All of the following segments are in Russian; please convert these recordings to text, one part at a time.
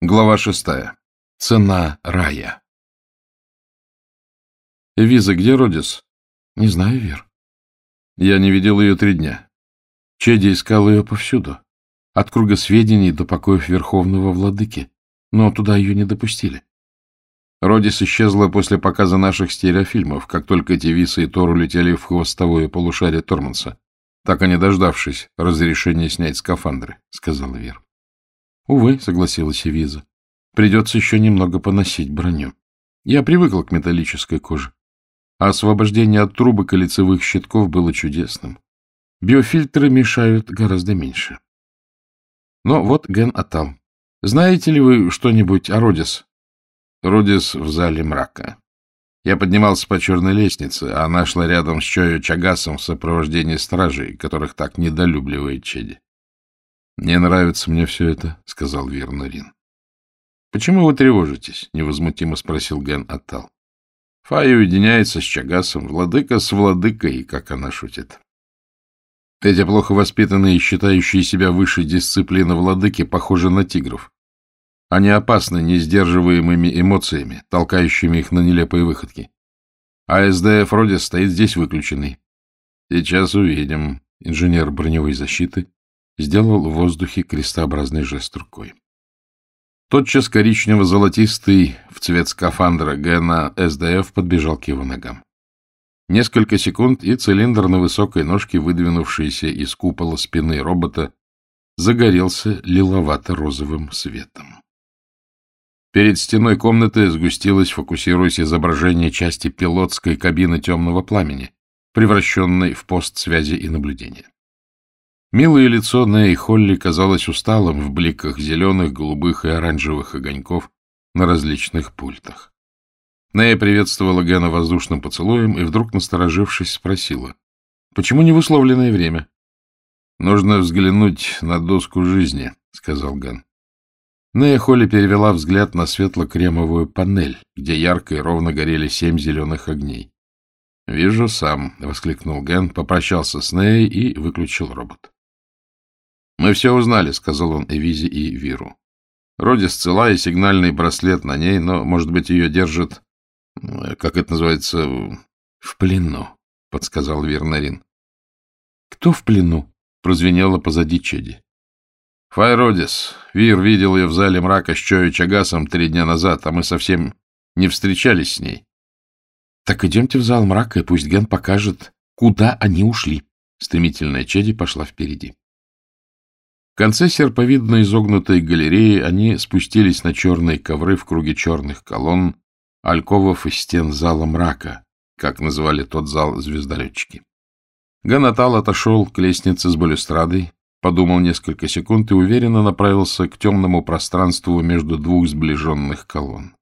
Глава шестая. Цена рая. Виза, где Родис? Не знаю, Вер. Я не видел ее три дня. Чеди искал ее повсюду. От круга сведений до покоев Верховного Владыки. Но туда ее не допустили. Родис исчезла после показа наших стереофильмов, как только Тевиса и Тор улетели в хвостовое полушарие Торманса, так и не дождавшись разрешения снять скафандры, — сказала Вер. Увы, согласилась Эвиза. Придется еще немного поносить броню. Я привыкла к металлической коже. А освобождение от трубок и лицевых щитков было чудесным. Биофильтры мешают гораздо меньше. Но вот Ген Атал. Знаете ли вы что-нибудь о Родис? Родис в зале мрака. Я поднимался по черной лестнице, а она шла рядом с Чою Чагасом в сопровождении стражей, которых так недолюбливает Чеди. — Не нравится мне все это, — сказал Вернарин. — Почему вы тревожитесь? — невозмутимо спросил Ген Атал. Фая уединяется с Чагасом, владыка с владыкой, как она шутит. Эти плохо воспитанные и считающие себя выше дисциплины владыки похожи на тигров. Они опасны несдерживаемыми эмоциями, толкающими их на нелепые выходки. А СДФ вроде стоит здесь выключенный. Сейчас увидим. Инженер броневой защиты сделал в воздухе крестообразный жест рукой. Тотчас коричнево-золотистый в цвет скафандра Гэна СДФ подбежал к его ногам. Несколько секунд, и цилиндр на высокой ножке, выдвинувшийся из купола спины робота, загорелся лиловато-розовым светом. Перед стеной комнаты сгустилось, фокусируясь изображение части пилотской кабины темного пламени, превращенной в пост связи и наблюдения. Милое лицо Нэй Холли казалось усталым в бликах зеленых, голубых и оранжевых огоньков на различных пультах. Нэй приветствовала Гэна воздушным поцелуем и вдруг, насторожившись, спросила, «Почему не в условленное время?» «Нужно взглянуть на доску жизни», — сказал Гэн. Нея Холли перевела взгляд на светло-кремовую панель, где ярко и ровно горели семь зеленых огней. «Вижу сам», — воскликнул Ген, попрощался с Неей и выключил робот. «Мы все узнали», — сказал он Эвизе и Виру. Родис цела и сигнальный браслет на ней, но, может быть, ее держит, как это называется, в плену, — подсказал Вернарин. — Кто в плену? — прозвенело позади Чеди. — Файродис. Вир видел ее в зале мрака с Чою Чагасом три дня назад, а мы совсем не встречались с ней. — Так идемте в зал мрака, и пусть Ген покажет, куда они ушли. Стремительная Чеди пошла впереди. Конце серповидно изогнутой галереи они спустились на черные ковры в круге черных колонн, альковов и стен зала мрака, как называли тот зал звездолетчики. Ганатал отошел к лестнице с балюстрадой, подумал несколько секунд и уверенно направился к темному пространству между двух сближенных колонн.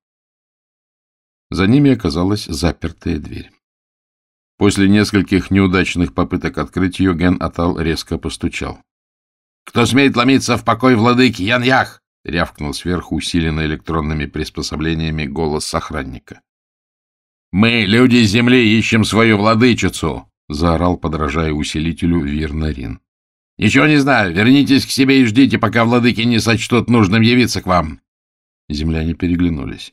За ними оказалась запертая дверь. После нескольких неудачных попыток открыть ее, Ген Атал резко постучал. «Кто смеет ломиться в покой владыки Ян-Ях?» — рявкнул сверху усиленно электронными приспособлениями голос охранника. «Мы, люди Земли, ищем свою владычицу!» — заорал, подражая усилителю Вирнарин. «Ничего не знаю. Вернитесь к себе и ждите, пока владыки не сочтут нужным явиться к вам». Земляне переглянулись.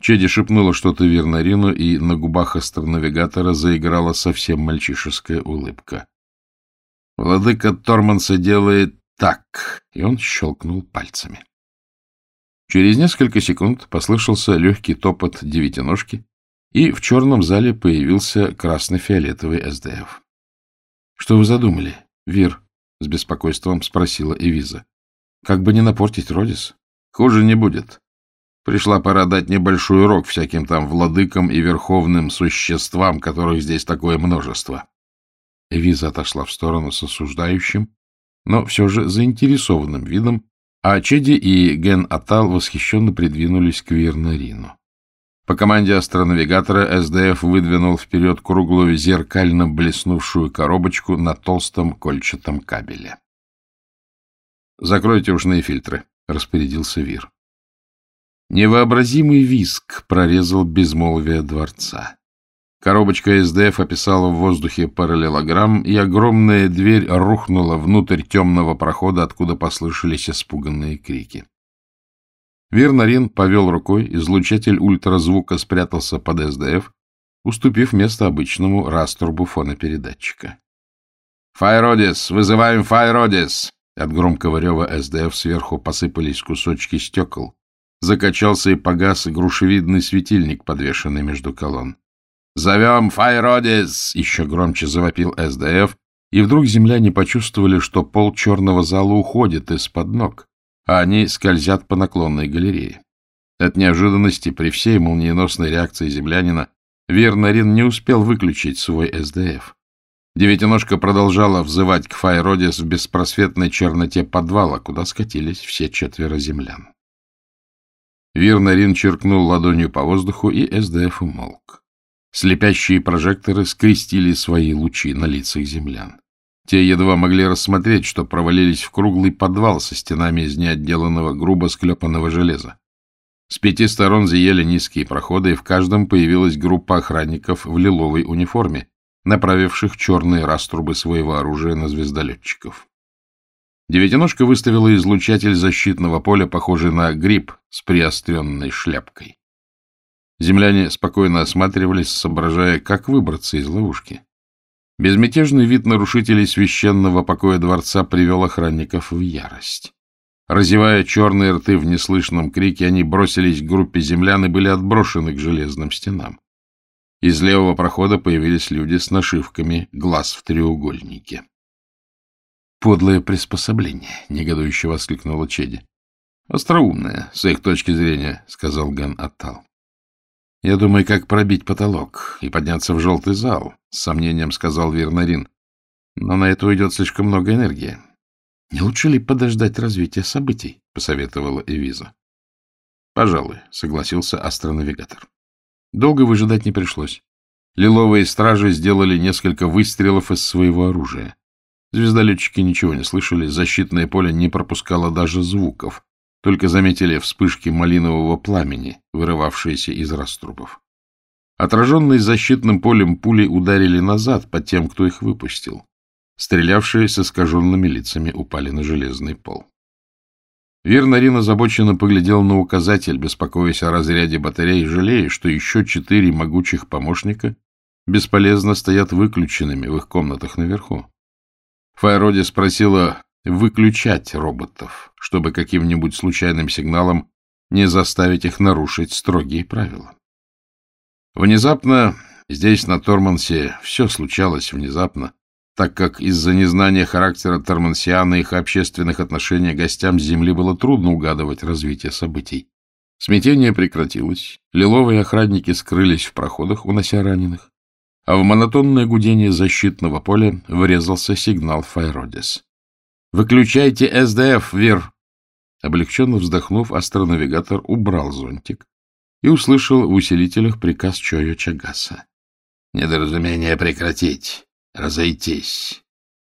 Чеди шепнула что-то Вернарину, и на губах астронавигатора заиграла совсем мальчишеская улыбка. Владыка Торманса делает так, и он щелкнул пальцами. Через несколько секунд послышался легкий топот девятиножки, и в черном зале появился красно-фиолетовый СДФ. — Что вы задумали, Вир? — с беспокойством спросила Эвиза. — Как бы не напортить Родис? — Хуже не будет. Пришла пора дать небольшой урок всяким там владыкам и верховным существам, которых здесь такое множество. Эвиза отошла в сторону с осуждающим, но все же заинтересованным видом, а Чеди и Ген Атал восхищенно придвинулись к Вирнарину. По команде астронавигатора СДФ выдвинул вперед круглую зеркально блеснувшую коробочку на толстом кольчатом кабеле. «Закройте ушные фильтры», — распорядился Вир. Невообразимый виск прорезал безмолвие дворца. Коробочка СДФ описала в воздухе параллелограмм, и огромная дверь рухнула внутрь темного прохода, откуда послышались испуганные крики. Вирнарин повел рукой, излучатель ультразвука спрятался под СДФ, уступив место обычному раструбу фонопередатчика. «Файродис! Вызываем Файродис!» От громкого рева СДФ сверху посыпались кусочки стекол. Закачался и погас грушевидный светильник, подвешенный между колонн. «Зовем Файродис!» — еще громче завопил СДФ, и вдруг земляне почувствовали, что пол черного зала уходит из-под ног, а они скользят по наклонной галерее. От неожиданности при всей молниеносной реакции землянина Вернарин не успел выключить свой СДФ. Девятиножка продолжала взывать к Файродис в беспросветной черноте подвала, куда скатились все четверо землян. Вирнарин черкнул ладонью по воздуху, и СДФ умолк. Слепящие прожекторы скрестили свои лучи на лицах землян. Те едва могли рассмотреть, что провалились в круглый подвал со стенами из неотделанного грубо склепанного железа. С пяти сторон зияли низкие проходы, и в каждом появилась группа охранников в лиловой униформе, направивших черные раструбы своего оружия на звездолетчиков. Девятиножка выставила излучатель защитного поля, похожий на гриб с приостренной шляпкой. Земляне спокойно осматривались, соображая, как выбраться из ловушки. Безмятежный вид нарушителей священного покоя дворца привел охранников в ярость. Разевая черные рты в неслышном крике, они бросились к группе землян и были отброшены к железным стенам. Из левого прохода появились люди с нашивками «Глаз в треугольнике». «Подлое приспособление», — негодующе воскликнула Чеди. «Остроумное, с их точки зрения», — сказал Ган Аттал. «Я думаю, как пробить потолок и подняться в желтый зал», — с сомнением сказал Вернарин. «Но на это уйдет слишком много энергии. Не лучше ли подождать развития событий? — посоветовала Эвиза. — Пожалуй, — согласился астронавигатор. Долго выжидать не пришлось. Лиловые стражи сделали несколько выстрелов из своего оружия. Звездолетчики ничего не слышали, защитное поле не пропускало даже звуков, только заметили вспышки малинового пламени, вырывавшиеся из раструбов. Отраженные защитным полем пули ударили назад по тем, кто их выпустил. Стрелявшие с искаженными лицами упали на железный пол. Вернарин озабоченно поглядел на указатель, беспокоясь о разряде батареи, жалея, что еще четыре могучих помощника бесполезно стоят выключенными в их комнатах наверху. Файроди спросила выключать роботов, чтобы каким-нибудь случайным сигналом не заставить их нарушить строгие правила. Внезапно здесь, на Тормансе, все случалось внезапно, так как из-за незнания характера Тормансиана и их общественных отношений гостям с Земли было трудно угадывать развитие событий. Смятение прекратилось, лиловые охранники скрылись в проходах, унося раненых, а в монотонное гудение защитного поля врезался сигнал Файродис. «Выключайте СДФ, Вир!» Облегченно вздохнув, астронавигатор убрал зонтик и услышал в усилителях приказ Чойо Чагаса. «Недоразумение прекратить разойтись,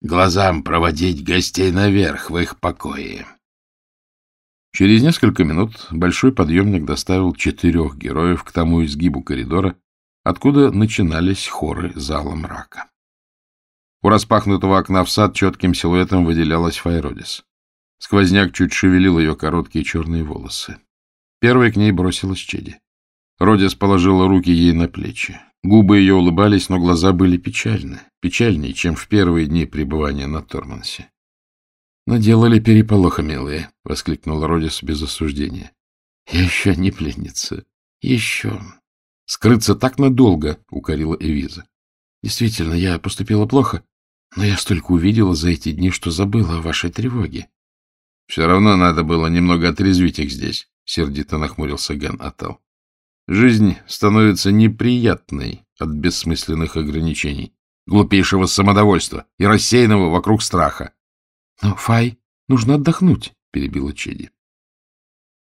глазам проводить гостей наверх в их покое. Через несколько минут большой подъемник доставил четырех героев к тому изгибу коридора, откуда начинались хоры зала мрака. У распахнутого окна в сад четким силуэтом выделялась Файродис. Сквозняк чуть шевелил ее короткие черные волосы. Первой к ней бросилась Чеди. Родис положила руки ей на плечи. Губы ее улыбались, но глаза были печальны, печальнее, чем в первые дни пребывания на Тормансе. «Наделали переполоха, милые!» — воскликнула Родис без осуждения. «Я еще не пленница. Еще!» «Скрыться так надолго!» — укорила Эвиза. «Действительно, я поступила плохо, но я столько увидела за эти дни, что забыла о вашей тревоге». «Все равно надо было немного отрезвить их здесь», — сердито нахмурился Ген Атал. Жизнь становится неприятной от бессмысленных ограничений, глупейшего самодовольства и рассеянного вокруг страха. — Но, Фай, нужно отдохнуть, — перебила Чеди.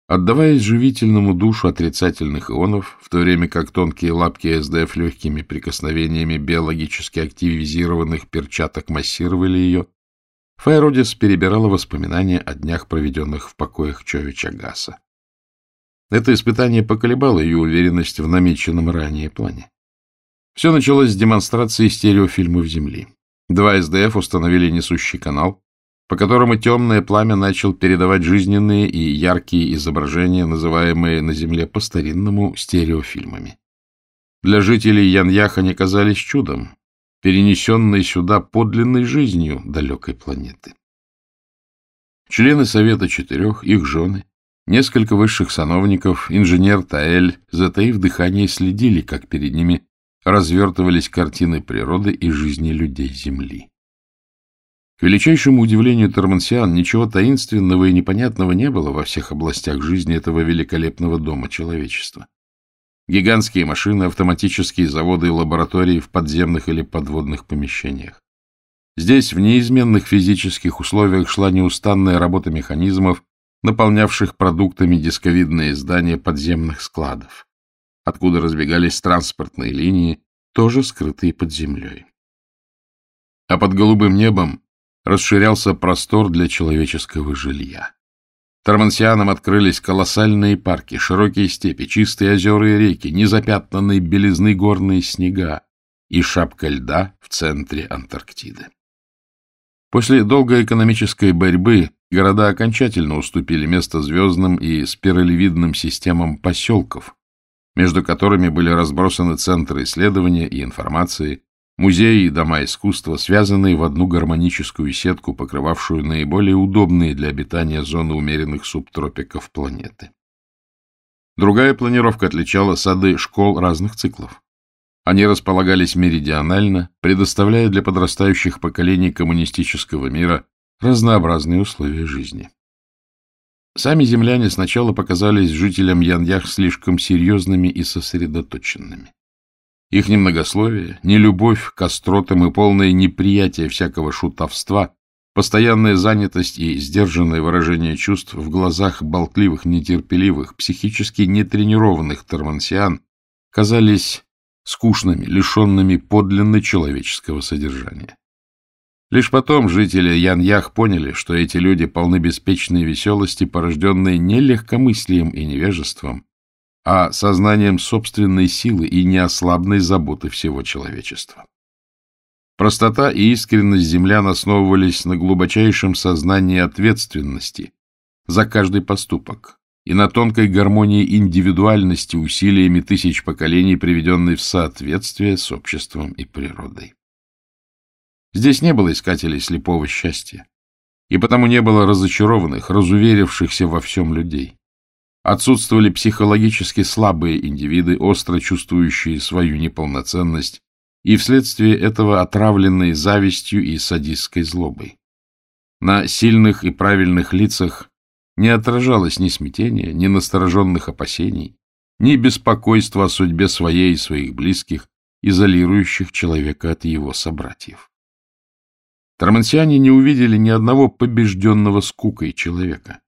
Отдаваясь живительному душу отрицательных ионов, в то время как тонкие лапки СДФ легкими прикосновениями биологически активизированных перчаток массировали ее, Файродис перебирала воспоминания о днях, проведенных в покоях Човича Гаса. Это испытание поколебало ее уверенность в намеченном ранее плане. Все началось с демонстрации стереофильмов Земли. Два СДФ установили несущий канал, по которому темное пламя начал передавать жизненные и яркие изображения, называемые на Земле по-старинному стереофильмами. Для жителей Яньях они казались чудом, перенесенной сюда подлинной жизнью далекой планеты. Члены Совета Четырех, их жены, несколько высших сановников, инженер Таэль, затаив дыхание, следили, как перед ними развертывались картины природы и жизни людей Земли. К величайшему удивлению Тормансиан ничего таинственного и непонятного не было во всех областях жизни этого великолепного дома человечества. Гигантские машины, автоматические заводы и лаборатории в подземных или подводных помещениях. Здесь в неизменных физических условиях шла неустанная работа механизмов, наполнявших продуктами дисковидные здания подземных складов, откуда разбегались транспортные линии, тоже скрытые под землей. А под голубым небом расширялся простор для человеческого жилья. Тормансианам открылись колоссальные парки, широкие степи, чистые озера и реки, незапятнанные белизны горные снега и шапка льда в центре Антарктиды. После долгой экономической борьбы города окончательно уступили место звездным и спиралевидным системам поселков, между которыми были разбросаны центры исследования и информации, Музеи и дома искусства, связанные в одну гармоническую сетку, покрывавшую наиболее удобные для обитания зоны умеренных субтропиков планеты. Другая планировка отличала сады школ разных циклов. Они располагались меридионально, предоставляя для подрастающих поколений коммунистического мира разнообразные условия жизни. Сами земляне сначала показались жителям Яньях слишком серьезными и сосредоточенными. Их немногословие, нелюбовь к остротам и полное неприятие всякого шутовства, постоянная занятость и сдержанное выражение чувств в глазах болтливых, нетерпеливых, психически нетренированных тормансиан казались скучными, лишенными подлинно человеческого содержания. Лишь потом жители Яньях поняли, что эти люди полны беспечной веселости, порожденной не легкомыслием и невежеством, а сознанием собственной силы и неослабной заботы всего человечества. Простота и искренность землян основывались на глубочайшем сознании ответственности за каждый поступок и на тонкой гармонии индивидуальности усилиями тысяч поколений, приведенной в соответствие с обществом и природой. Здесь не было искателей слепого счастья, и потому не было разочарованных, разуверившихся во всем людей. Отсутствовали психологически слабые индивиды, остро чувствующие свою неполноценность, и вследствие этого отравленные завистью и садистской злобой. На сильных и правильных лицах не отражалось ни смятения, ни настороженных опасений, ни беспокойства о судьбе своей и своих близких, изолирующих человека от его собратьев. Тормансиане не увидели ни одного побежденного скукой человека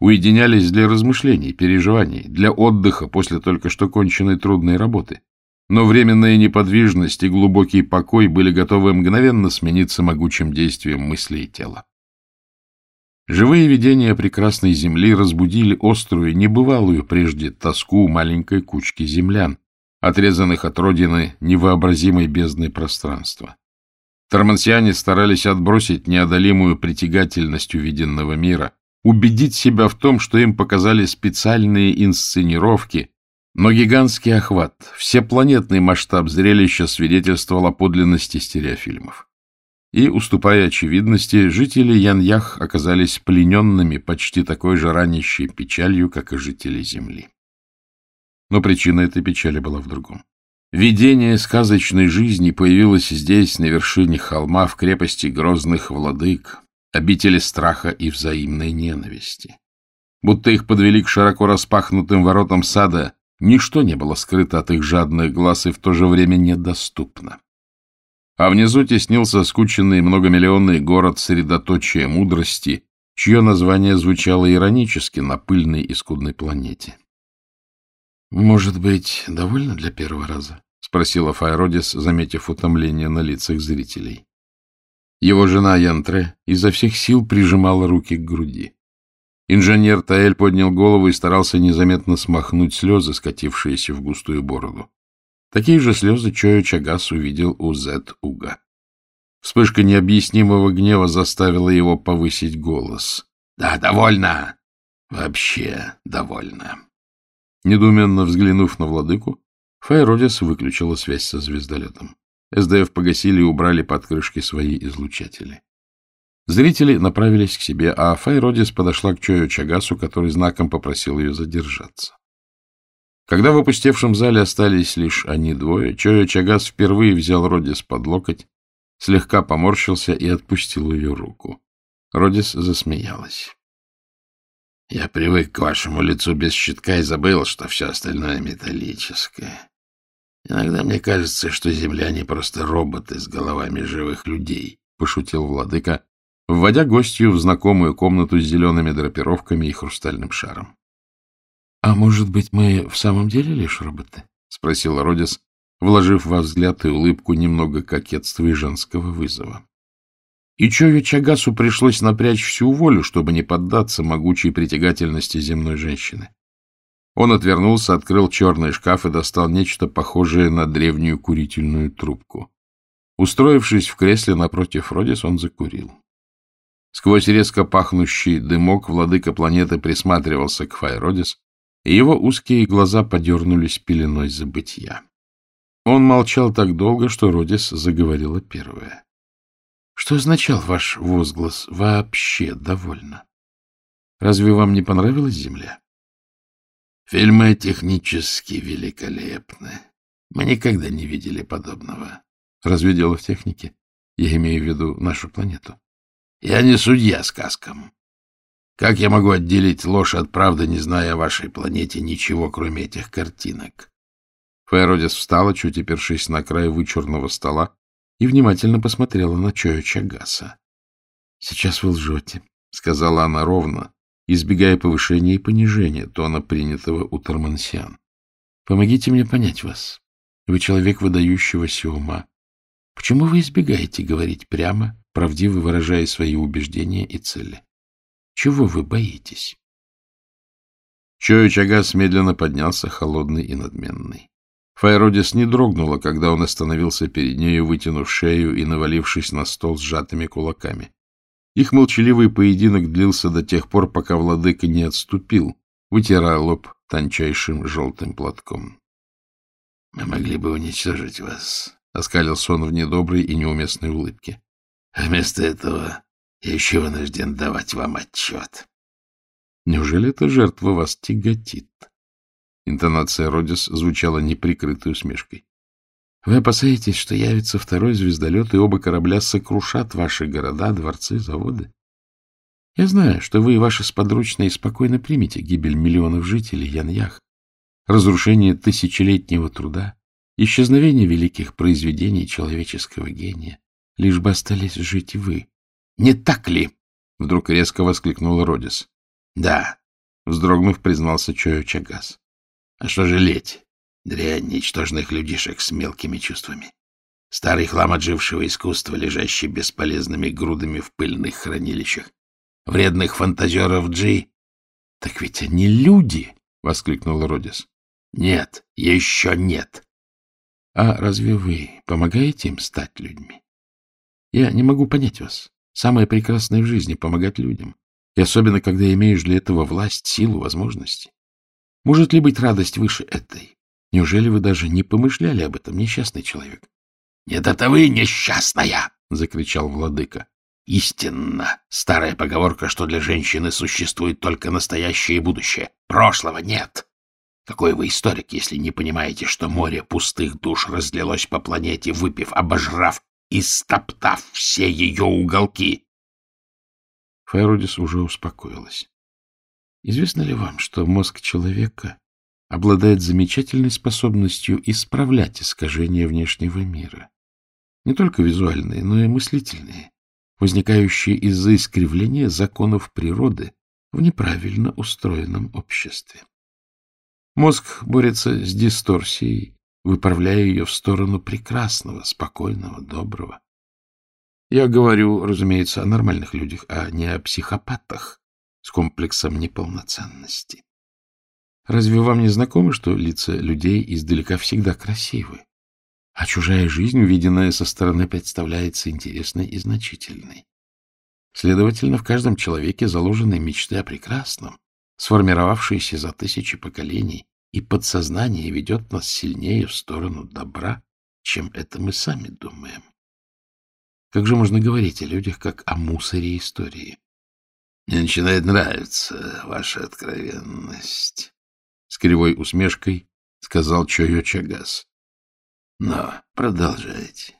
уединялись для размышлений, переживаний, для отдыха после только что конченной трудной работы. Но временная неподвижность и глубокий покой были готовы мгновенно смениться могучим действием мысли и тела. Живые видения прекрасной земли разбудили острую, небывалую прежде тоску маленькой кучки землян, отрезанных от родины невообразимой бездной пространства. Тормансиане старались отбросить неодолимую притягательность увиденного мира, убедить себя в том, что им показали специальные инсценировки, но гигантский охват, всепланетный масштаб зрелища свидетельствовал о подлинности стереофильмов. И, уступая очевидности, жители Яньях оказались плененными почти такой же ранящей печалью, как и жители Земли. Но причина этой печали была в другом. Видение сказочной жизни появилось здесь, на вершине холма, в крепости грозных владык, обители страха и взаимной ненависти. Будто их подвели к широко распахнутым воротам сада, ничто не было скрыто от их жадных глаз и в то же время недоступно. А внизу теснился скученный многомиллионный город средоточия мудрости, чье название звучало иронически на пыльной и скудной планете. — Может быть, довольно для первого раза? — спросила Файродис, заметив утомление на лицах зрителей. Его жена Янтре изо всех сил прижимала руки к груди. Инженер Таэль поднял голову и старался незаметно смахнуть слезы, скатившиеся в густую бороду. Такие же слезы Чою Чагас увидел у Зет Уга. Вспышка необъяснимого гнева заставила его повысить голос. — Да, довольно! Вообще довольно. Недуменно взглянув на владыку, Файродис выключила связь со звездолетом. СДФ погасили и убрали под крышки свои излучатели. Зрители направились к себе, а Файродис подошла к Чою Чагасу, который знаком попросил ее задержаться. Когда в опустевшем зале остались лишь они двое, Чойо Чагас впервые взял Родис под локоть, слегка поморщился и отпустил ее руку. Родис засмеялась. — Я привык к вашему лицу без щитка и забыл, что все остальное металлическое. Иногда мне кажется, что земляне просто роботы с головами живых людей, — пошутил владыка, вводя гостью в знакомую комнату с зелеными драпировками и хрустальным шаром. — А может быть, мы в самом деле лишь роботы? — спросила Родис, вложив во взгляд и улыбку немного кокетства и женского вызова. И Чою Чагасу пришлось напрячь всю волю, чтобы не поддаться могучей притягательности земной женщины. Он отвернулся, открыл черный шкаф и достал нечто похожее на древнюю курительную трубку. Устроившись в кресле напротив Родис, он закурил. Сквозь резко пахнущий дымок владыка планеты присматривался к Файродис, и его узкие глаза подернулись пеленой забытья. Он молчал так долго, что Родис заговорила первая. — Что означал ваш возглас «вообще довольно»? Разве вам не понравилась Земля? — Фильмы технически великолепны. Мы никогда не видели подобного. Разве дело в технике? Я имею в виду нашу планету. Я не судья сказкам. Как я могу отделить ложь от правды, не зная о вашей планете ничего, кроме этих картинок? Феродис встала, чуть опершись на край вычурного стола, и внимательно посмотрела на Чоя Чагаса. — Сейчас вы лжете, — сказала она ровно, избегая повышения и понижения тона, принятого у Тормансиан. — Помогите мне понять вас. Вы человек выдающегося ума. Почему вы избегаете говорить прямо правдиво выражая свои убеждения и цели. Чего вы боитесь? Чагас медленно поднялся, холодный и надменный. Файродис не дрогнула, когда он остановился перед нею, вытянув шею и навалившись на стол сжатыми кулаками. Их молчаливый поединок длился до тех пор, пока владыка не отступил, вытирая лоб тончайшим желтым платком. — Мы могли бы уничтожить вас, — оскалился он в недоброй и неуместной улыбке. Вместо этого я еще вынужден давать вам отчет. Неужели эта жертва вас тяготит? Интонация Родис звучала неприкрытой усмешкой. Вы опасаетесь, что явится второй звездолет, и оба корабля сокрушат ваши города, дворцы, заводы? Я знаю, что вы и ваши сподручные спокойно примете гибель миллионов жителей Яньях, разрушение тысячелетнего труда, исчезновение великих произведений человеческого гения лишь бы остались жить вы. — Не так ли? — вдруг резко воскликнула Родис. — Да, — вздрогнув, признался Чою Чагас. — А что жалеть? Дрянь ничтожных людишек с мелкими чувствами. Старый хлам отжившего искусства, лежащий бесполезными грудами в пыльных хранилищах. Вредных фантазеров Джи. — Так ведь они люди! — воскликнула Родис. — Нет, еще нет. — А разве вы помогаете им стать людьми? Я не могу понять вас. Самое прекрасное в жизни — помогать людям. И особенно, когда имеешь для этого власть, силу, возможности. Может ли быть радость выше этой? Неужели вы даже не помышляли об этом, несчастный человек? — Нет, это вы несчастная! — закричал владыка. — Истинно старая поговорка, что для женщины существует только настоящее и будущее. Прошлого нет. Какой вы историк, если не понимаете, что море пустых душ разлилось по планете, выпив, обожрав истоптав все ее уголки. Файродис уже успокоилась. Известно ли вам, что мозг человека обладает замечательной способностью исправлять искажения внешнего мира? Не только визуальные, но и мыслительные, возникающие из-за искривления законов природы в неправильно устроенном обществе. Мозг борется с дисторсией, выправляя ее в сторону прекрасного, спокойного, доброго. Я говорю, разумеется, о нормальных людях, а не о психопатах с комплексом неполноценности. Разве вам не знакомо, что лица людей издалека всегда красивы, а чужая жизнь, увиденная со стороны, представляется интересной и значительной. Следовательно, в каждом человеке заложены мечты о прекрасном, сформировавшиеся за тысячи поколений, и подсознание ведет нас сильнее в сторону добра, чем это мы сами думаем. Как же можно говорить о людях, как о мусоре истории? Мне начинает нравиться ваша откровенность. С кривой усмешкой сказал Чойо Чагас. Но продолжайте.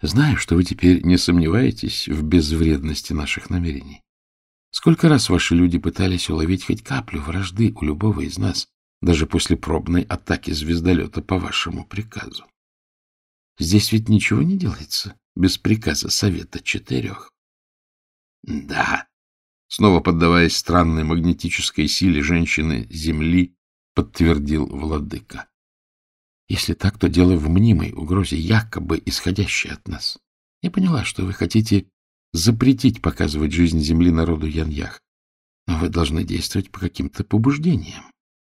Знаю, что вы теперь не сомневаетесь в безвредности наших намерений. Сколько раз ваши люди пытались уловить хоть каплю вражды у любого из нас, даже после пробной атаки звездолета по вашему приказу? Здесь ведь ничего не делается без приказа Совета Четырех. Да, снова поддаваясь странной магнетической силе женщины Земли, подтвердил владыка. Если так, то дело в мнимой угрозе, якобы исходящей от нас. Я поняла, что вы хотите запретить показывать жизнь Земли народу Яньях, но вы должны действовать по каким-то побуждениям,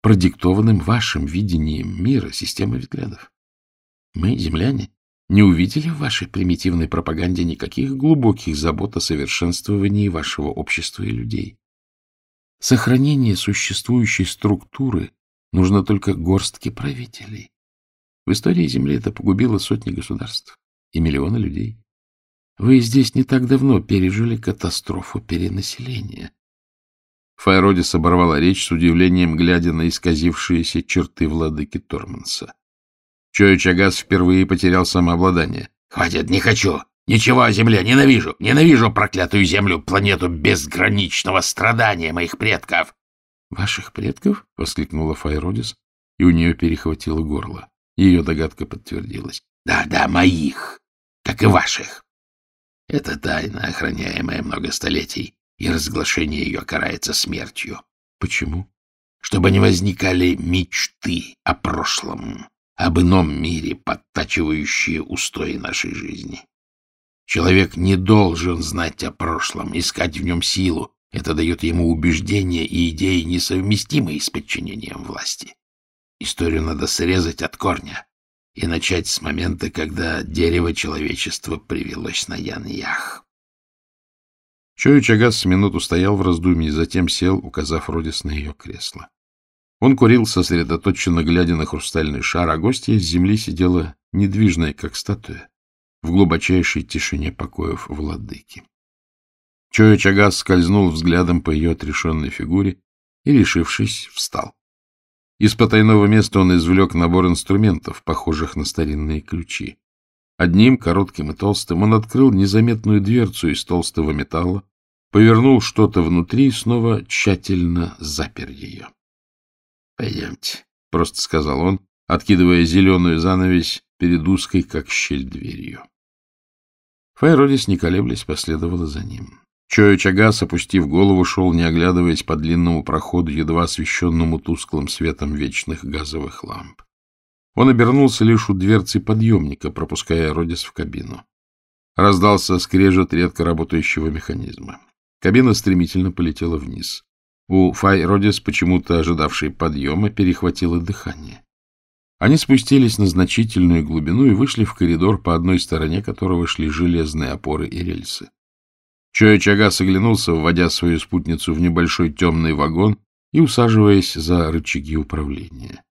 продиктованным вашим видением мира, системы взглядов. Мы, земляне, не увидели в вашей примитивной пропаганде никаких глубоких забот о совершенствовании вашего общества и людей. Сохранение существующей структуры нужно только горстке правителей. В истории Земли это погубило сотни государств и миллионы людей. Вы здесь не так давно пережили катастрофу перенаселения. Файродис оборвала речь с удивлением, глядя на исказившиеся черты владыки Торманса. Чой Чагас впервые потерял самообладание. — Хватит, не хочу! Ничего о земле! Ненавижу! Ненавижу проклятую землю, планету безграничного страдания моих предков! — Ваших предков? — воскликнула Файродис, и у нее перехватило горло. Ее догадка подтвердилась. Да, да, моих, как и ваших. Это тайна, охраняемая много столетий, и разглашение ее карается смертью. Почему? Чтобы не возникали мечты о прошлом, об ином мире, подтачивающие устои нашей жизни. Человек не должен знать о прошлом, искать в нем силу. Это дает ему убеждения и идеи, несовместимые с подчинением власти. Историю надо срезать от корня и начать с момента, когда дерево человечества привелось на Ян-Ях. Чою Чагас минуту стоял в раздумье, затем сел, указав Родис на ее кресло. Он курил, сосредоточенно глядя на хрустальный шар, а гостья с земли сидела недвижная, как статуя, в глубочайшей тишине покоев владыки. Чою Чагас скользнул взглядом по ее отрешенной фигуре и, решившись, встал. Из потайного места он извлек набор инструментов, похожих на старинные ключи. Одним, коротким и толстым, он открыл незаметную дверцу из толстого металла, повернул что-то внутри и снова тщательно запер ее. — Пойдемте, — просто сказал он, откидывая зеленую занавесь перед узкой, как щель, дверью. Файродис, не колеблясь, последовала за ним. Чоя Чагас, опустив голову, шел, не оглядываясь по длинному проходу, едва освещенному тусклым светом вечных газовых ламп. Он обернулся лишь у дверцы подъемника, пропуская Родис в кабину. Раздался скрежет редко работающего механизма. Кабина стремительно полетела вниз. У Фай Родис, почему-то ожидавшей подъема, перехватило дыхание. Они спустились на значительную глубину и вышли в коридор, по одной стороне которого шли железные опоры и рельсы. Чоя Чагас оглянулся, вводя свою спутницу в небольшой темный вагон и усаживаясь за рычаги управления.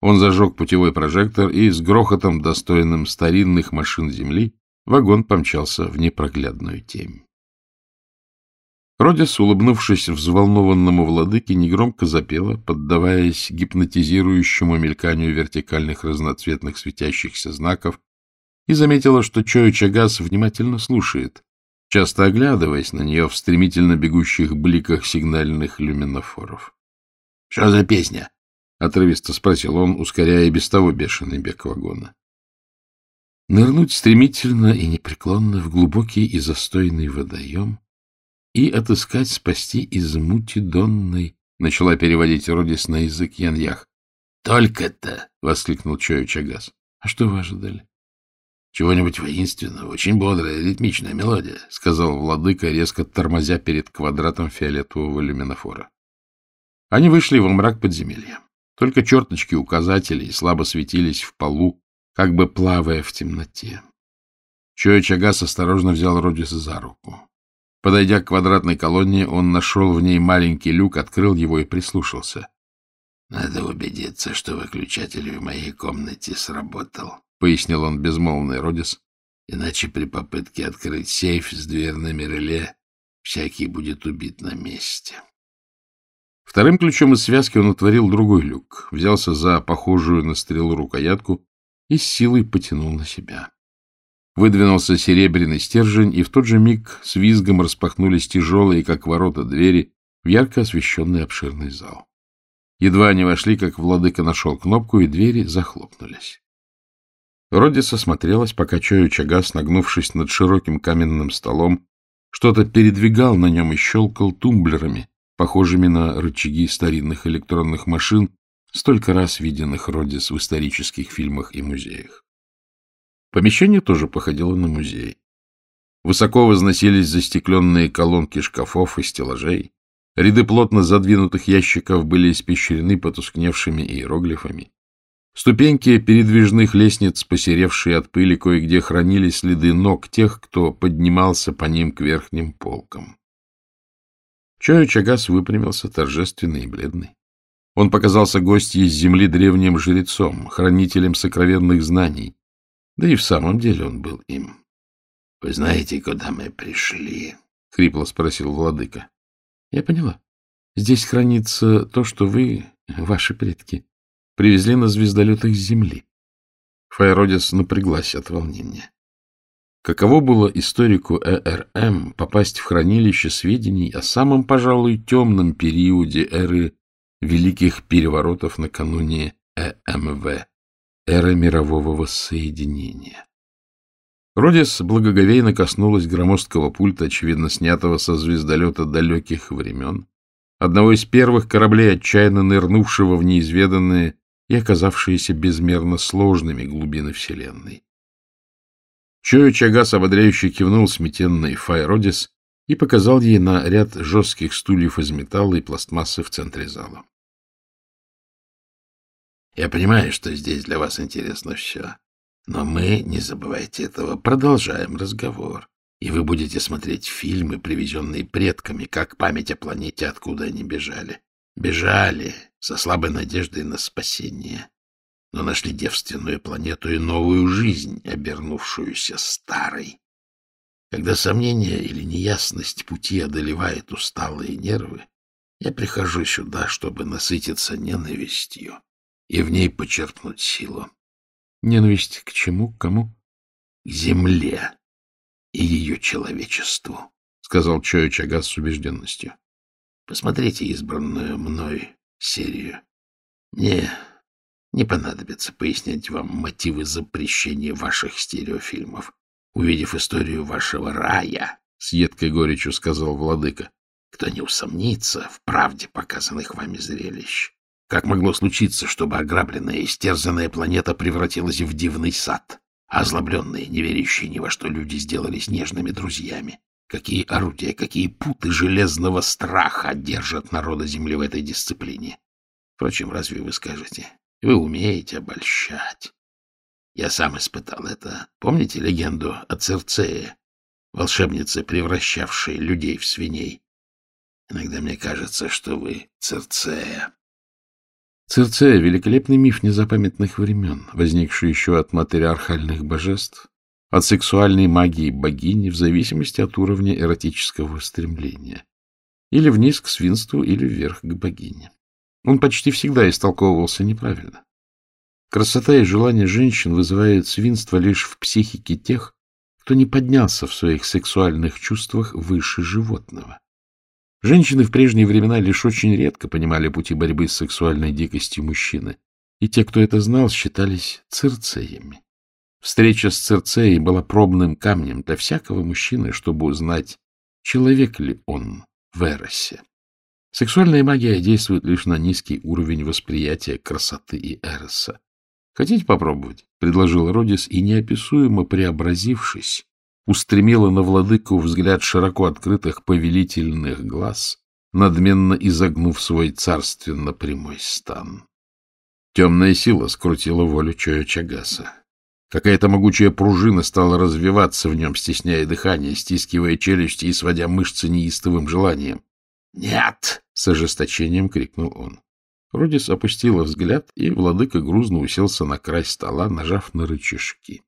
Он зажег путевой прожектор, и с грохотом, достойным старинных машин Земли, вагон помчался в непроглядную темь. Родис, улыбнувшись взволнованному владыке, негромко запела, поддаваясь гипнотизирующему мельканию вертикальных разноцветных светящихся знаков, и заметила, что Чоя Чагас внимательно слушает, часто оглядываясь на нее в стремительно бегущих бликах сигнальных люминофоров. — Что за песня? — отрывисто спросил он, ускоряя без того бешеный бег вагона. Нырнуть стремительно и непреклонно в глубокий и застойный водоем и отыскать, спасти из мути донной, начала переводить Родис на язык Яньях. — Только-то! — воскликнул Чою Чагас. — А что вы ожидали? Чего-нибудь воинственного, очень бодрая, ритмичная мелодия, — сказал владыка, резко тормозя перед квадратом фиолетового люминофора. Они вышли во мрак подземелья. Только черточки указателей слабо светились в полу как бы плавая в темноте. Чоя Чагас осторожно взял Родиса за руку. Подойдя к квадратной колонне, он нашел в ней маленький люк, открыл его и прислушался. — Надо убедиться, что выключатель в моей комнате сработал, — пояснил он безмолвный Родис. — Иначе при попытке открыть сейф с дверными реле всякий будет убит на месте. Вторым ключом из связки он отворил другой люк, взялся за похожую на стрелу рукоятку и с силой потянул на себя. Выдвинулся серебряный стержень, и в тот же миг с визгом распахнулись тяжелые, как ворота, двери в ярко освещенный обширный зал. Едва они вошли, как владыка нашел кнопку, и двери захлопнулись. Родис осмотрелась, пока Чою Чагас, нагнувшись над широким каменным столом, что-то передвигал на нем и щелкал тумблерами, похожими на рычаги старинных электронных машин, столько раз виденных Родис в исторических фильмах и музеях. Помещение тоже походило на музей. Высоко возносились застекленные колонки шкафов и стеллажей. Ряды плотно задвинутых ящиков были испещрены потускневшими иероглифами. Ступеньки передвижных лестниц, посеревшие от пыли, кое-где хранили следы ног тех, кто поднимался по ним к верхним полкам. Чою Чагас выпрямился, торжественный и бледный. Он показался гостьей из земли древним жрецом, хранителем сокровенных знаний, да и в самом деле он был им. — Вы знаете, куда мы пришли? — хрипло спросил владыка. — Я поняла. Здесь хранится то, что вы, ваши предки, привезли на звездолетах с Земли. Файродис напряглась от волнения. Каково было историку ЭРМ попасть в хранилище сведений о самом, пожалуй, темном периоде эры Великих Переворотов накануне ЭМВ? Эра мирового воссоединения. Родис благоговейно коснулась громоздкого пульта, очевидно снятого со звездолета далеких времен, одного из первых кораблей, отчаянно нырнувшего в неизведанные и оказавшиеся безмерно сложными глубины Вселенной. Чою Чагас ободряюще кивнул сметенный Файродис и показал ей на ряд жестких стульев из металла и пластмассы в центре зала. Я понимаю, что здесь для вас интересно все. Но мы, не забывайте этого, продолжаем разговор. И вы будете смотреть фильмы, привезенные предками, как память о планете, откуда они бежали. Бежали со слабой надеждой на спасение, но нашли девственную планету и новую жизнь, обернувшуюся старой. Когда сомнение или неясность пути одолевает усталые нервы, я прихожу сюда, чтобы насытиться ненавистью и в ней почерпнуть силу. Ненависть к чему, к кому? К земле и ее человечеству, — сказал Чою Чагас с убежденностью. Посмотрите избранную мной серию. Мне не понадобится пояснять вам мотивы запрещения ваших стереофильмов. Увидев историю вашего рая, — с едкой горечью сказал владыка, — кто не усомнится в правде показанных вами зрелищ. Как могло случиться, чтобы ограбленная и стерзанная планета превратилась в дивный сад, а озлобленные, не верящие ни во что люди сделались нежными друзьями? Какие орудия, какие путы железного страха держат народа Земли в этой дисциплине? Впрочем, разве вы скажете? Вы умеете обольщать. Я сам испытал это. Помните легенду о Церцее, волшебнице, превращавшей людей в свиней? Иногда мне кажется, что вы Церцея. Цирцея — великолепный миф незапамятных времен, возникший еще от матриархальных божеств, от сексуальной магии богини в зависимости от уровня эротического стремления. Или вниз к свинству, или вверх к богине. Он почти всегда истолковывался неправильно. Красота и желание женщин вызывают свинство лишь в психике тех, кто не поднялся в своих сексуальных чувствах выше животного. Женщины в прежние времена лишь очень редко понимали пути борьбы с сексуальной дикостью мужчины, и те, кто это знал, считались цирцеями. Встреча с цирцеей была пробным камнем для всякого мужчины, чтобы узнать, человек ли он в Эросе. Сексуальная магия действует лишь на низкий уровень восприятия красоты и Эроса. Хотите попробовать? — предложил Родис, и, неописуемо преобразившись, устремила на владыку взгляд широко открытых повелительных глаз, надменно изогнув свой царственно прямой стан. Темная сила скрутила волю Чоя Чагаса. Какая-то могучая пружина стала развиваться в нем, стесняя дыхание, стискивая челюсти и сводя мышцы неистовым желанием. «Нет!» — с ожесточением крикнул он. Родис опустила взгляд, и владыка грузно уселся на край стола, нажав на рычажки.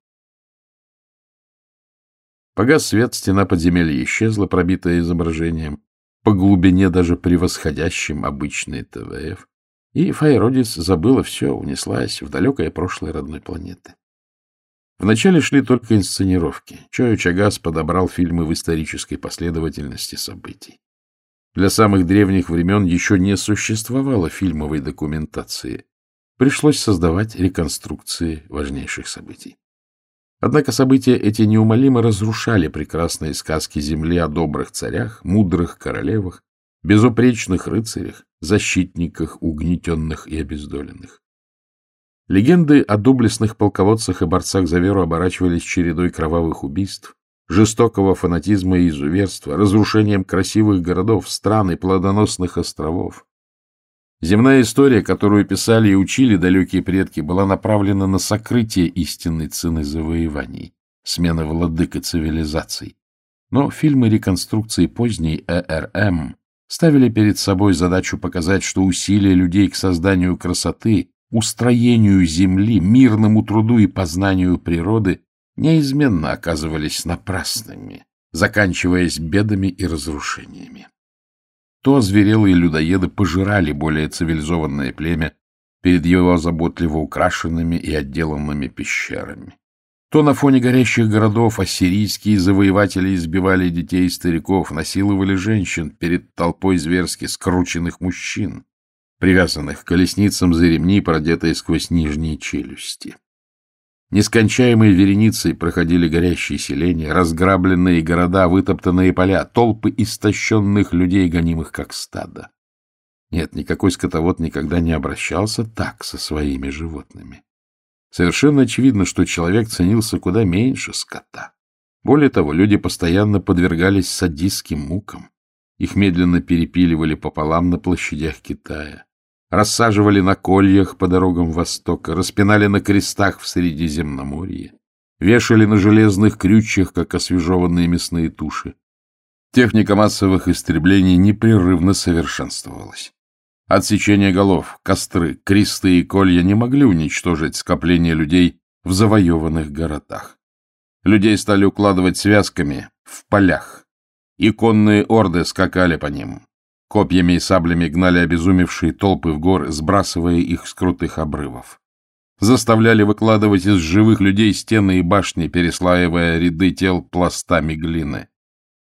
Погас свет, стена подземелья исчезла, пробитая изображением, по глубине даже превосходящим обычный ТВФ, и Файродис забыла все, унеслась в далекое прошлое родной планеты. Вначале шли только инсценировки. Чою Чагас подобрал фильмы в исторической последовательности событий. Для самых древних времен еще не существовало фильмовой документации. Пришлось создавать реконструкции важнейших событий. Однако события эти неумолимо разрушали прекрасные сказки Земли о добрых царях, мудрых королевах, безупречных рыцарях, защитниках угнетенных и обездоленных. Легенды о доблестных полководцах и борцах за веру оборачивались чередой кровавых убийств, жестокого фанатизма и изуверства, разрушением красивых городов, стран и плодоносных островов. Земная история, которую писали и учили далекие предки, была направлена на сокрытие истинной цены завоеваний, смены владыка цивилизаций. Но фильмы реконструкции поздней ЭРМ ставили перед собой задачу показать, что усилия людей к созданию красоты, устроению Земли, мирному труду и познанию природы неизменно оказывались напрасными, заканчиваясь бедами и разрушениями. То озверелые людоеды пожирали более цивилизованное племя перед его заботливо украшенными и отделанными пещерами. То на фоне горящих городов ассирийские завоеватели избивали детей и стариков, насиловали женщин перед толпой зверски скрученных мужчин, привязанных к колесницам за ремни, продетые сквозь нижние челюсти. Нескончаемой вереницей проходили горящие селения, разграбленные города, вытоптанные поля, толпы истощенных людей, гонимых как стадо. Нет, никакой скотовод никогда не обращался так со своими животными. Совершенно очевидно, что человек ценился куда меньше скота. Более того, люди постоянно подвергались садистским мукам. Их медленно перепиливали пополам на площадях Китая рассаживали на кольях по дорогам Востока, распинали на крестах в Средиземноморье, вешали на железных крючьях, как освежеванные мясные туши. Техника массовых истреблений непрерывно совершенствовалась. Отсечение голов, костры, кресты и колья не могли уничтожить скопление людей в завоеванных городах. Людей стали укладывать связками в полях. Иконные орды скакали по ним, Копьями и саблями гнали обезумевшие толпы в горы, сбрасывая их с крутых обрывов. Заставляли выкладывать из живых людей стены и башни, переслаивая ряды тел пластами глины.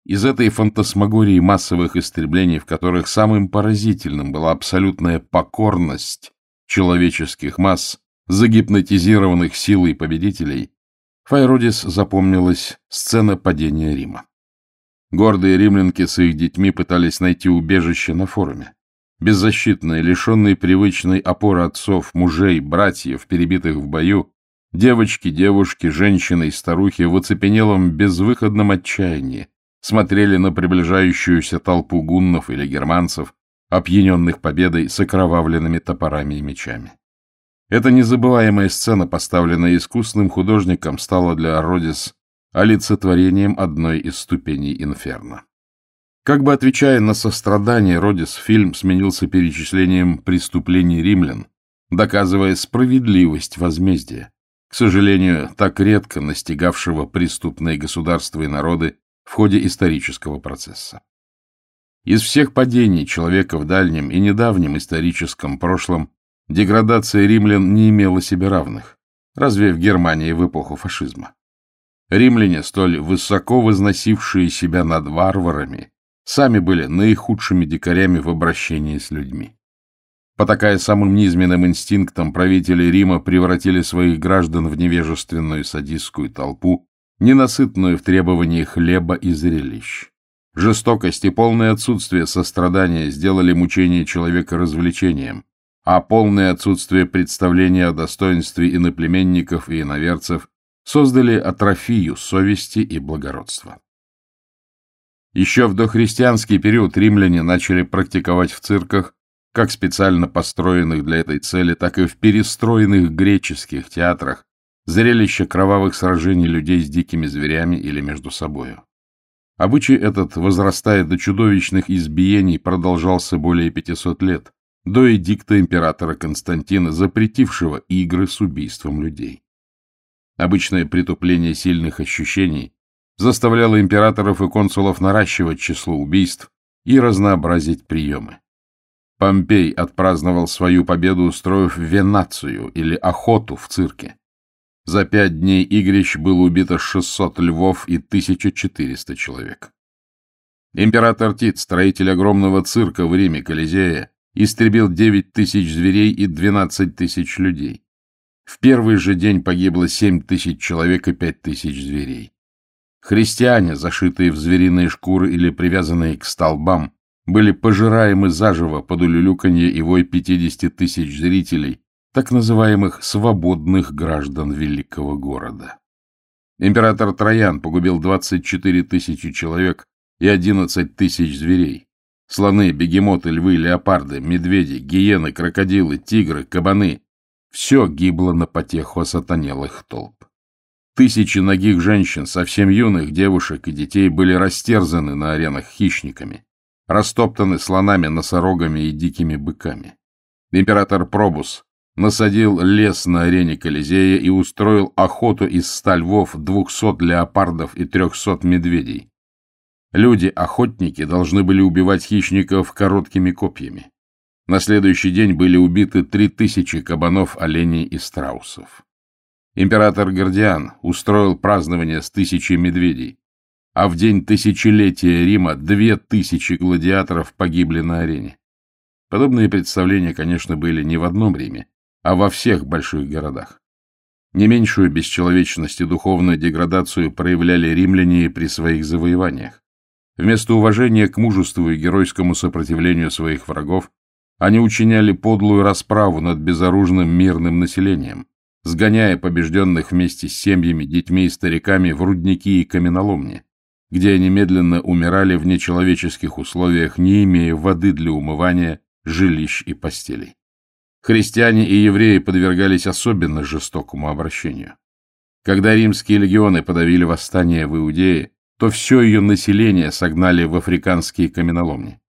Из этой фантасмагории массовых истреблений, в которых самым поразительным была абсолютная покорность человеческих масс, загипнотизированных силой победителей, Файродис запомнилась сцена падения Рима. Гордые римлянки с их детьми пытались найти убежище на форуме. Беззащитные, лишенные привычной опоры отцов, мужей, братьев, перебитых в бою, девочки, девушки, женщины и старухи в оцепенелом безвыходном отчаянии смотрели на приближающуюся толпу гуннов или германцев, опьяненных победой с окровавленными топорами и мечами. Эта незабываемая сцена, поставленная искусным художником, стала для Родис олицетворением одной из ступеней инферно. Как бы отвечая на сострадание Родис, фильм сменился перечислением преступлений римлян, доказывая справедливость возмездия, к сожалению, так редко настигавшего преступные государства и народы в ходе исторического процесса. Из всех падений человека в дальнем и недавнем историческом прошлом деградация римлян не имела себе равных, разве в Германии в эпоху фашизма. Римляне, столь высоко возносившие себя над варварами, сами были наихудшими дикарями в обращении с людьми. Потакая самым низменным инстинктом, правители Рима превратили своих граждан в невежественную садистскую толпу, ненасытную в требовании хлеба и зрелищ. Жестокость и полное отсутствие сострадания сделали мучение человека развлечением, а полное отсутствие представления о достоинстве иноплеменников и иноверцев создали атрофию совести и благородства. Еще в дохристианский период римляне начали практиковать в цирках, как специально построенных для этой цели, так и в перестроенных греческих театрах, зрелище кровавых сражений людей с дикими зверями или между собою. Обычай этот, возрастая до чудовищных избиений, продолжался более 500 лет, до эдикта императора Константина, запретившего игры с убийством людей. Обычное притупление сильных ощущений заставляло императоров и консулов наращивать число убийств и разнообразить приемы. Помпей отпраздновал свою победу, устроив венацию или охоту в цирке. За пять дней игрищ было убито 600 львов и 1400 человек. Император Тит, строитель огромного цирка в Риме Колизея, истребил 9 тысяч зверей и 12 тысяч людей. В первый же день погибло 7 тысяч человек и 5 тысяч зверей. Христиане, зашитые в звериные шкуры или привязанные к столбам, были пожираемы заживо под улюлюканье и вой 50 тысяч зрителей, так называемых «свободных граждан великого города». Император Троян погубил 24 тысячи человек и 11 тысяч зверей. Слоны, бегемоты, львы, леопарды, медведи, гиены, крокодилы, тигры, кабаны — все гибло на потеху осатанелых толп. Тысячи ногих женщин, совсем юных девушек и детей были растерзаны на аренах хищниками, растоптаны слонами, носорогами и дикими быками. Император Пробус насадил лес на арене Колизея и устроил охоту из ста львов, двухсот леопардов и трехсот медведей. Люди-охотники должны были убивать хищников короткими копьями. На следующий день были убиты три тысячи кабанов, оленей и страусов. Император Гордиан устроил празднование с тысячей медведей, а в день тысячелетия Рима две тысячи гладиаторов погибли на арене. Подобные представления, конечно, были не в одном Риме, а во всех больших городах. Не меньшую бесчеловечность и духовную деградацию проявляли римляне при своих завоеваниях. Вместо уважения к мужеству и геройскому сопротивлению своих врагов, они учиняли подлую расправу над безоружным мирным населением, сгоняя побежденных вместе с семьями, детьми и стариками в рудники и каменоломни, где они медленно умирали в нечеловеческих условиях, не имея воды для умывания, жилищ и постелей. Христиане и евреи подвергались особенно жестокому обращению. Когда римские легионы подавили восстание в Иудее, то все ее население согнали в африканские каменоломни.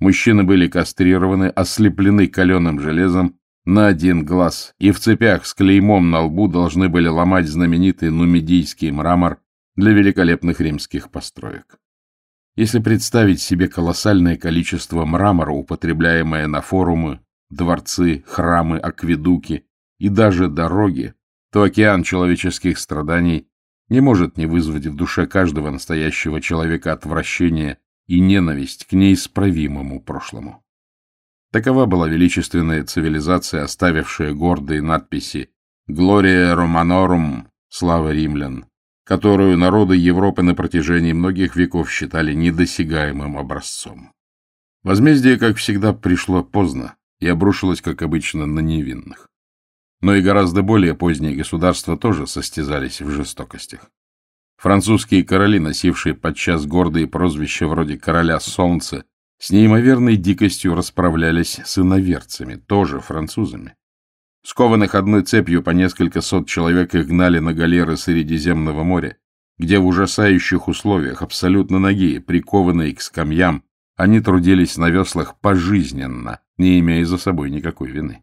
Мужчины были кастрированы, ослеплены каленым железом на один глаз и в цепях с клеймом на лбу должны были ломать знаменитый нумидийский мрамор для великолепных римских построек. Если представить себе колоссальное количество мрамора, употребляемое на форумы, дворцы, храмы, акведуки и даже дороги, то океан человеческих страданий не может не вызвать в душе каждого настоящего человека отвращение и ненависть к неисправимому прошлому. Такова была величественная цивилизация, оставившая гордые надписи «Глория Романорум» — «Слава римлян», которую народы Европы на протяжении многих веков считали недосягаемым образцом. Возмездие, как всегда, пришло поздно и обрушилось, как обычно, на невинных. Но и гораздо более поздние государства тоже состязались в жестокостях. Французские короли, носившие подчас гордые прозвища вроде «короля солнца», с неимоверной дикостью расправлялись с иноверцами, тоже французами. Скованных одной цепью по несколько сот человек их гнали на галеры Средиземного моря, где в ужасающих условиях, абсолютно ноги, прикованные к скамьям, они трудились на веслах пожизненно, не имея за собой никакой вины.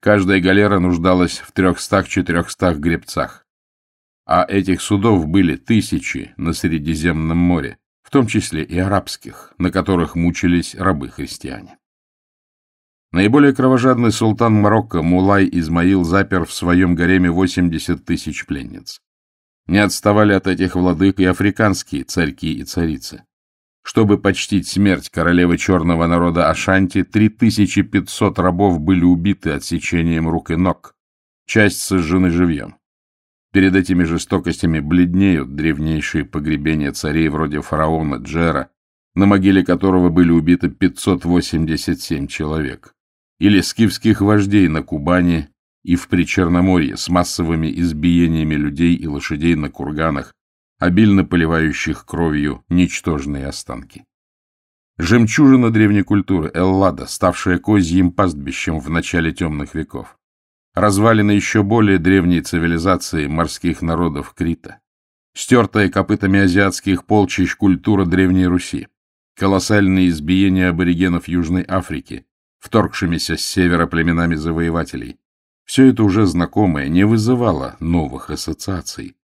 Каждая галера нуждалась в трехстах-четырехстах гребцах. А этих судов были тысячи на Средиземном море, в том числе и арабских, на которых мучились рабы-христиане. Наиболее кровожадный султан Марокко Мулай Измаил запер в своем гареме 80 тысяч пленниц. Не отставали от этих владык и африканские царьки и царицы. Чтобы почтить смерть королевы черного народа Ашанти, 3500 рабов были убиты отсечением рук и ног, часть сожжены живьем. Перед этими жестокостями бледнеют древнейшие погребения царей вроде фараона Джера, на могиле которого были убиты 587 человек, или скифских вождей на Кубани и в Причерноморье с массовыми избиениями людей и лошадей на курганах, обильно поливающих кровью ничтожные останки. Жемчужина древней культуры Эллада, ставшая козьим пастбищем в начале темных веков. Развалины еще более древней цивилизации морских народов Крита, стертая копытами азиатских полчищ культура Древней Руси, колоссальные избиения аборигенов Южной Африки, вторгшимися с севера племенами завоевателей. Все это уже знакомое не вызывало новых ассоциаций.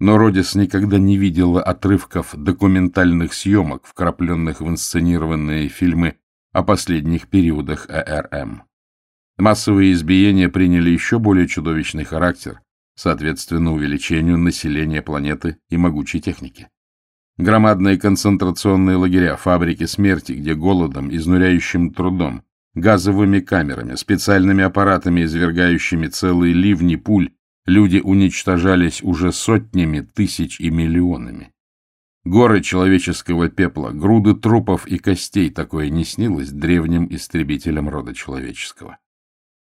Но Родис никогда не видела отрывков документальных съемок, вкрапленных в инсценированные фильмы о последних периодах ЭРМ. Массовые избиения приняли еще более чудовищный характер, соответственно увеличению населения планеты и могучей техники. Громадные концентрационные лагеря, фабрики смерти, где голодом, изнуряющим трудом, газовыми камерами, специальными аппаратами, извергающими целые ливни пуль, люди уничтожались уже сотнями тысяч и миллионами. Горы человеческого пепла, груды трупов и костей такое не снилось древним истребителям рода человеческого.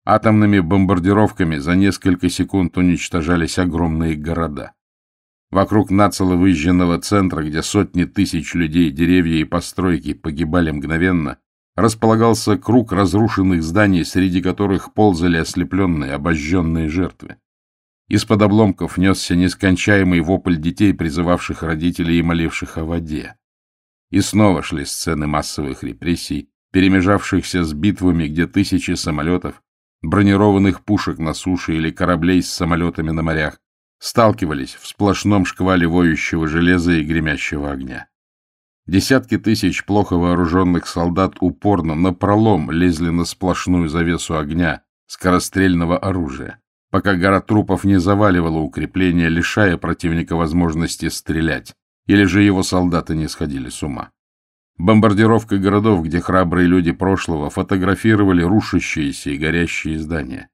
Атомными бомбардировками за несколько секунд уничтожались огромные города. Вокруг нацело выжженного центра, где сотни тысяч людей, деревья и постройки погибали мгновенно, располагался круг разрушенных зданий, среди которых ползали ослепленные, обожженные жертвы. Из-под обломков несся нескончаемый вопль детей, призывавших родителей и моливших о воде. И снова шли сцены массовых репрессий, перемежавшихся с битвами, где тысячи самолетов, бронированных пушек на суше или кораблей с самолетами на морях, сталкивались в сплошном шквале воющего железа и гремящего огня. Десятки тысяч плохо вооруженных солдат упорно напролом лезли на сплошную завесу огня скорострельного оружия, пока гора трупов не заваливала укрепления, лишая противника возможности стрелять, или же его солдаты не сходили с ума. Бомбардировка городов, где храбрые люди прошлого фотографировали рушащиеся и горящие здания.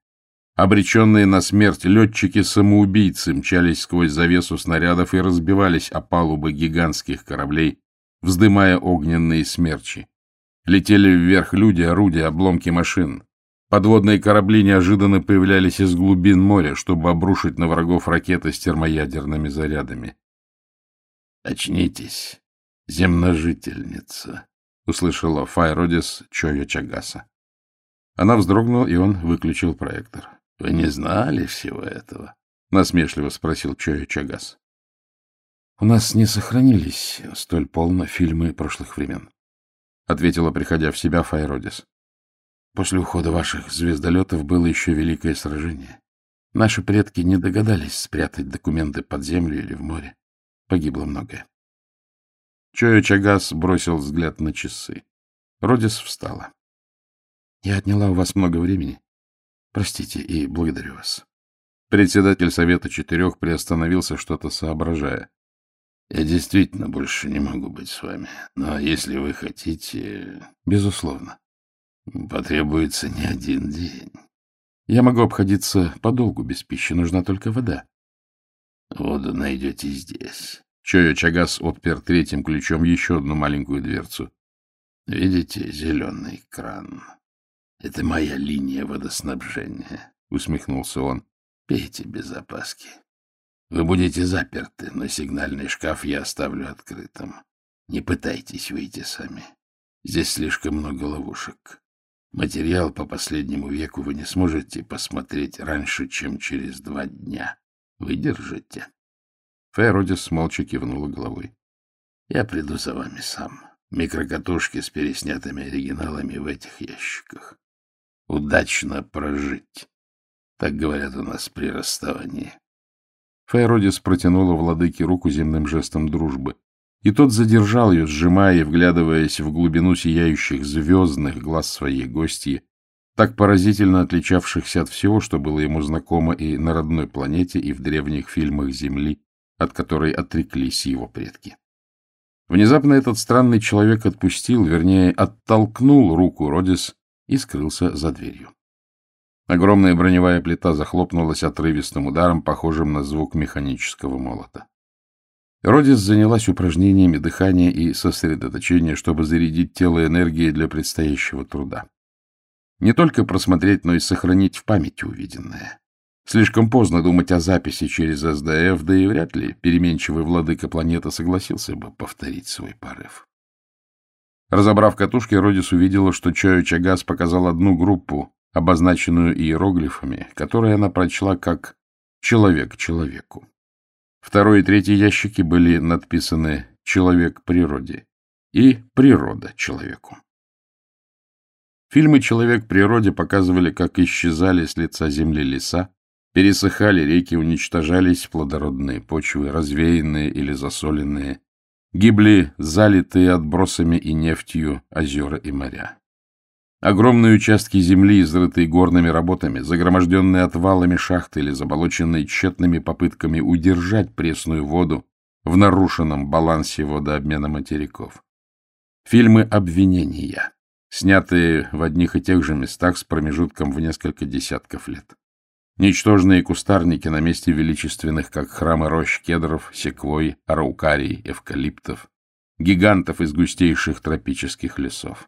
Обреченные на смерть летчики-самоубийцы мчались сквозь завесу снарядов и разбивались о палубы гигантских кораблей, вздымая огненные смерчи. Летели вверх люди, орудия, обломки машин. Подводные корабли неожиданно появлялись из глубин моря, чтобы обрушить на врагов ракеты с термоядерными зарядами. «Очнитесь!» Земножительница, — услышала Файродис Чоя Чагаса. Она вздрогнула, и он выключил проектор. — Вы не знали всего этого? — насмешливо спросил Чоя Чагас. — У нас не сохранились столь полно фильмы прошлых времен, — ответила, приходя в себя Файродис. — После ухода ваших звездолетов было еще великое сражение. Наши предки не догадались спрятать документы под землю или в море. Погибло многое. Чоя Чагас бросил взгляд на часы. Родис встала. — Я отняла у вас много времени. Простите и благодарю вас. Председатель Совета Четырех приостановился, что-то соображая. — Я действительно больше не могу быть с вами. Но если вы хотите... — Безусловно. — Потребуется не один день. Я могу обходиться подолгу без пищи, нужна только вода. — Воду найдете здесь. Чойо Чагас отпер третьим ключом еще одну маленькую дверцу. — Видите зеленый кран? Это моя линия водоснабжения, — усмехнулся он. — Пейте без опаски. Вы будете заперты, но сигнальный шкаф я оставлю открытым. Не пытайтесь выйти сами. Здесь слишком много ловушек. Материал по последнему веку вы не сможете посмотреть раньше, чем через два дня. Выдержите? Феродис молча кивнула головой. — Я приду за вами сам. Микрокатушки с переснятыми оригиналами в этих ящиках. Удачно прожить. Так говорят у нас при расставании. Фейродис протянула владыке руку земным жестом дружбы, и тот задержал ее, сжимая и вглядываясь в глубину сияющих звездных глаз своей гостьи, так поразительно отличавшихся от всего, что было ему знакомо и на родной планете, и в древних фильмах Земли, от которой отреклись его предки. Внезапно этот странный человек отпустил, вернее, оттолкнул руку Родис и скрылся за дверью. Огромная броневая плита захлопнулась отрывистым ударом, похожим на звук механического молота. Родис занялась упражнениями дыхания и сосредоточения, чтобы зарядить тело энергией для предстоящего труда. Не только просмотреть, но и сохранить в памяти увиденное. Слишком поздно думать о записи через СДФ, да и вряд ли переменчивый владыка планеты согласился бы повторить свой порыв. Разобрав катушки, Родис увидела, что Чою Чагас показал одну группу обозначенную иероглифами, которые она прочла как «человек человеку». Второй и третий ящики были надписаны «человек природе» и «природа человеку». Фильмы «Человек природе» показывали, как исчезали с лица земли леса, пересыхали реки, уничтожались плодородные почвы, развеянные или засоленные, гибли залитые отбросами и нефтью озера и моря. Огромные участки земли, изрытые горными работами, загроможденные отвалами шахты или заболоченные тщетными попытками удержать пресную воду в нарушенном балансе водообмена материков. Фильмы обвинения, снятые в одних и тех же местах с промежутком в несколько десятков лет. Ничтожные кустарники на месте величественных, как храмы рощ кедров, секвой, араукарий, эвкалиптов, гигантов из густейших тропических лесов.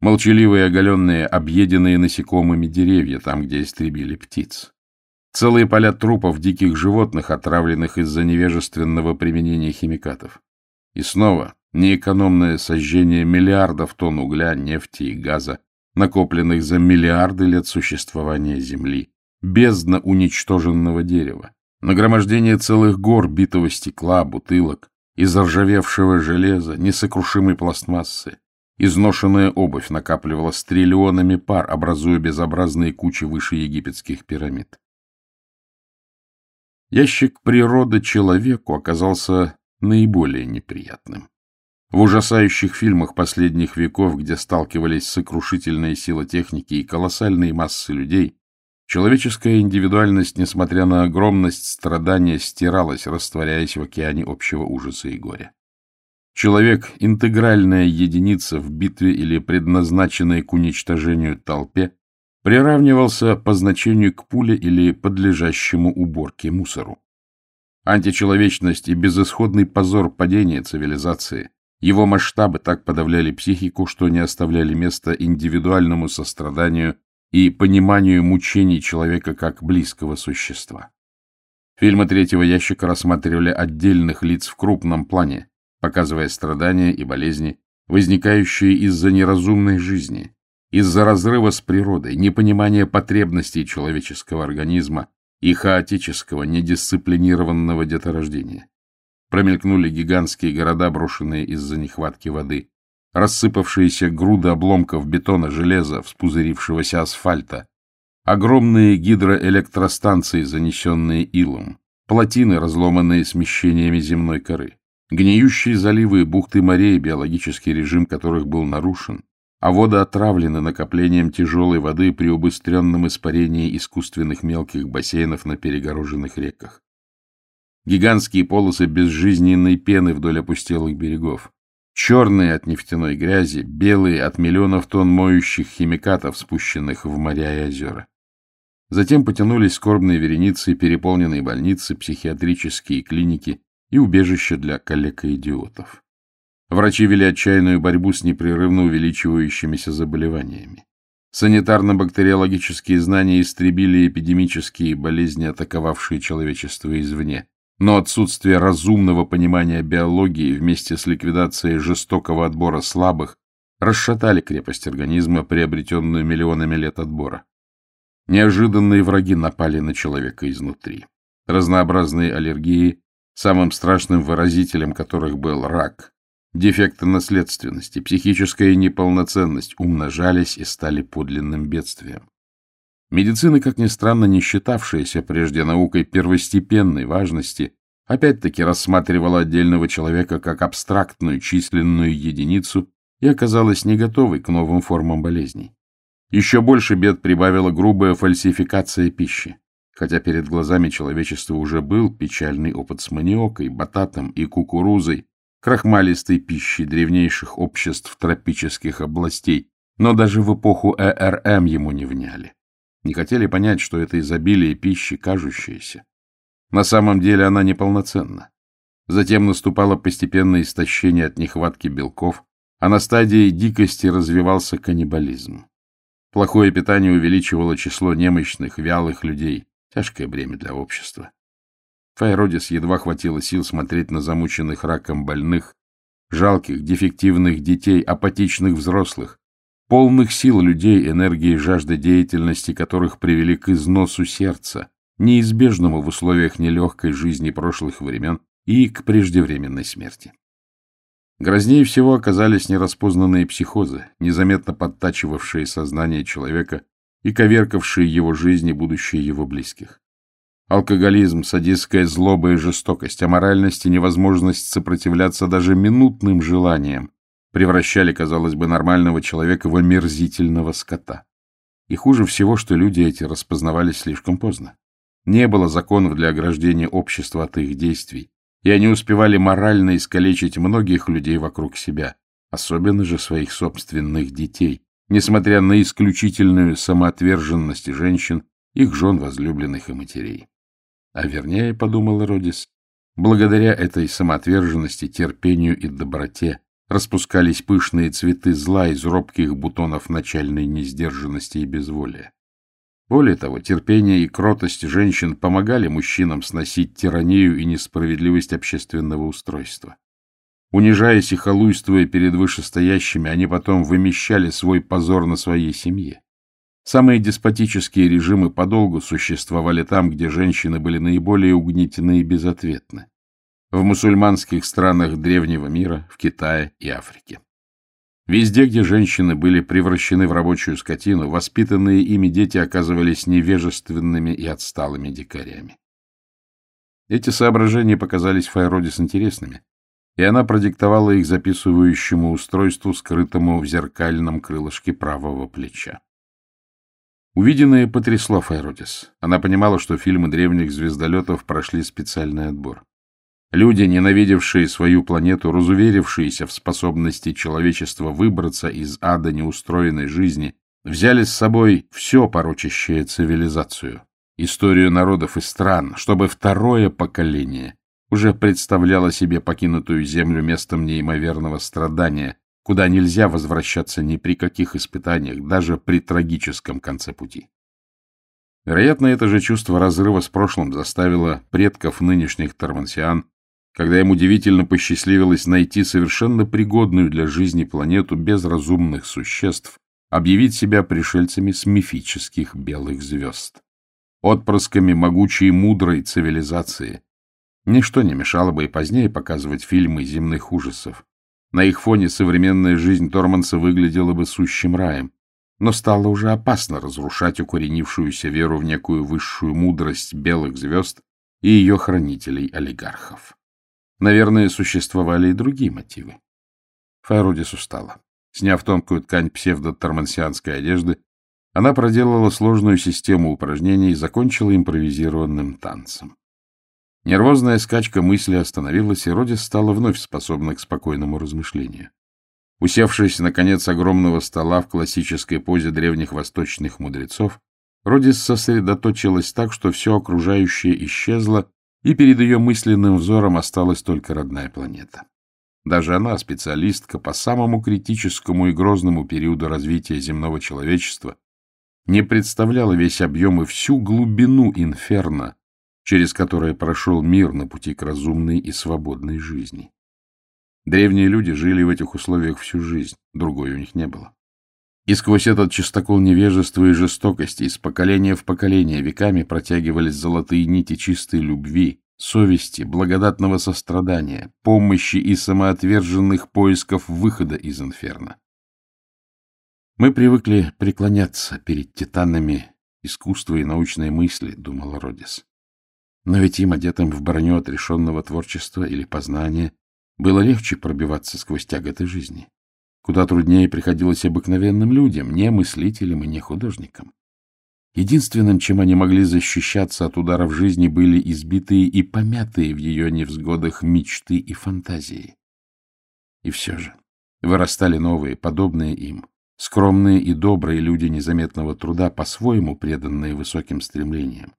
Молчаливые, оголенные, объеденные насекомыми деревья, там, где истребили птиц. Целые поля трупов диких животных, отравленных из-за невежественного применения химикатов. И снова неэкономное сожжение миллиардов тонн угля, нефти и газа, накопленных за миллиарды лет существования Земли, бездна уничтоженного дерева, нагромождение целых гор битого стекла, бутылок, из ржавевшего железа, несокрушимой пластмассы, Изношенная обувь накапливалась триллионами пар, образуя безобразные кучи выше египетских пирамид. Ящик природа человеку оказался наиболее неприятным. В ужасающих фильмах последних веков, где сталкивались сокрушительная сила техники и колоссальные массы людей, человеческая индивидуальность, несмотря на огромность страдания, стиралась, растворяясь в океане общего ужаса и горя. Человек — интегральная единица в битве или предназначенной к уничтожению толпе, приравнивался по значению к пуле или подлежащему уборке мусору. Античеловечность и безысходный позор падения цивилизации, его масштабы так подавляли психику, что не оставляли места индивидуальному состраданию и пониманию мучений человека как близкого существа. Фильмы третьего ящика рассматривали отдельных лиц в крупном плане, показывая страдания и болезни, возникающие из-за неразумной жизни, из-за разрыва с природой, непонимания потребностей человеческого организма и хаотического, недисциплинированного деторождения. Промелькнули гигантские города, брошенные из-за нехватки воды, рассыпавшиеся груды обломков бетона, железа, вспузырившегося асфальта, огромные гидроэлектростанции, занесенные илом, плотины, разломанные смещениями земной коры. Гниющие заливы бухты морей, биологический режим которых был нарушен, а воды отравлены накоплением тяжелой воды при убыстренном испарении искусственных мелких бассейнов на перегороженных реках. Гигантские полосы безжизненной пены вдоль опустелых берегов. Черные от нефтяной грязи, белые от миллионов тонн моющих химикатов, спущенных в моря и озера. Затем потянулись скорбные вереницы, переполненные больницы, психиатрические клиники, и убежище для коллег-идиотов. Врачи вели отчаянную борьбу с непрерывно увеличивающимися заболеваниями. Санитарно-бактериологические знания истребили эпидемические болезни, атаковавшие человечество извне. Но отсутствие разумного понимания биологии вместе с ликвидацией жестокого отбора слабых расшатали крепость организма, приобретенную миллионами лет отбора. Неожиданные враги напали на человека изнутри. Разнообразные аллергии, самым страшным выразителем которых был рак. Дефекты наследственности, психическая неполноценность умножались и стали подлинным бедствием. Медицина, как ни странно, не считавшаяся прежде наукой первостепенной важности, опять-таки рассматривала отдельного человека как абстрактную численную единицу и оказалась не готовой к новым формам болезней. Еще больше бед прибавила грубая фальсификация пищи хотя перед глазами человечества уже был печальный опыт с маниокой, бататом и кукурузой, крахмалистой пищей древнейших обществ тропических областей, но даже в эпоху ЭРМ ему не вняли. Не хотели понять, что это изобилие пищи кажущееся. На самом деле она неполноценна. Затем наступало постепенное истощение от нехватки белков, а на стадии дикости развивался каннибализм. Плохое питание увеличивало число немощных, вялых людей, Тяжкое бремя для общества. Файродис едва хватило сил смотреть на замученных раком больных, жалких, дефективных детей, апатичных взрослых, полных сил людей, энергии и жажды деятельности которых привели к износу сердца, неизбежному в условиях нелегкой жизни прошлых времен и к преждевременной смерти. Грознее всего оказались нераспознанные психозы, незаметно подтачивавшие сознание человека и коверкавшие его жизнь и будущее его близких. Алкоголизм, садистская злоба и жестокость, аморальность и невозможность сопротивляться даже минутным желаниям превращали, казалось бы, нормального человека в омерзительного скота. И хуже всего, что люди эти распознавались слишком поздно. Не было законов для ограждения общества от их действий, и они успевали морально искалечить многих людей вокруг себя, особенно же своих собственных детей, несмотря на исключительную самоотверженность женщин, их жен возлюбленных и матерей. А вернее, — подумал Родис, — благодаря этой самоотверженности, терпению и доброте распускались пышные цветы зла из робких бутонов начальной несдержанности и безволия. Более того, терпение и кротость женщин помогали мужчинам сносить тиранию и несправедливость общественного устройства. Унижаясь и халуйствуя перед вышестоящими, они потом вымещали свой позор на своей семье. Самые деспотические режимы подолгу существовали там, где женщины были наиболее угнетены и безответны. В мусульманских странах древнего мира, в Китае и Африке. Везде, где женщины были превращены в рабочую скотину, воспитанные ими дети оказывались невежественными и отсталыми дикарями. Эти соображения показались Файродис интересными, и она продиктовала их записывающему устройству, скрытому в зеркальном крылышке правого плеча. Увиденное потрясло Файродис. Она понимала, что фильмы древних звездолетов прошли специальный отбор. Люди, ненавидевшие свою планету, разуверившиеся в способности человечества выбраться из ада неустроенной жизни, взяли с собой все порочащее цивилизацию, историю народов и стран, чтобы второе поколение уже представляло себе покинутую землю местом неимоверного страдания, куда нельзя возвращаться ни при каких испытаниях, даже при трагическом конце пути. Вероятно, это же чувство разрыва с прошлым заставило предков нынешних тормансиан, когда им удивительно посчастливилось найти совершенно пригодную для жизни планету без разумных существ, объявить себя пришельцами с мифических белых звезд, отпрысками могучей мудрой цивилизации. Ничто не мешало бы и позднее показывать фильмы земных ужасов, на их фоне современная жизнь Торманса выглядела бы сущим раем, но стало уже опасно разрушать укоренившуюся веру в некую высшую мудрость белых звезд и ее хранителей-олигархов. Наверное, существовали и другие мотивы. Файрудис устала. Сняв тонкую ткань псевдо-тормансианской одежды, она проделала сложную систему упражнений и закончила импровизированным танцем. Нервозная скачка мысли остановилась, и Родис стала вновь способна к спокойному размышлению. Усевшись, наконец, огромного стола в классической позе древних восточных мудрецов, Родис сосредоточилась так, что все окружающее исчезло, и перед ее мысленным взором осталась только родная планета. Даже она, специалистка по самому критическому и грозному периоду развития земного человечества, не представляла весь объем и всю глубину инферно, через которое прошел мир на пути к разумной и свободной жизни. Древние люди жили в этих условиях всю жизнь, другой у них не было. И сквозь этот чистокол невежества и жестокости из поколения в поколение веками протягивались золотые нити чистой любви, совести, благодатного сострадания, помощи и самоотверженных поисков выхода из инферно. Мы привыкли преклоняться перед титанами искусства и научной мысли, думал Родис. Но ведь им, одетым в броню отрешенного творчества или познания, было легче пробиваться сквозь тяготы жизни. Куда труднее приходилось обыкновенным людям, не мыслителям и не художникам. Единственным, чем они могли защищаться от ударов жизни, были избитые и помятые в ее невзгодах мечты и фантазии. И все же вырастали новые, подобные им, скромные и добрые люди незаметного труда, по-своему преданные высоким стремлениям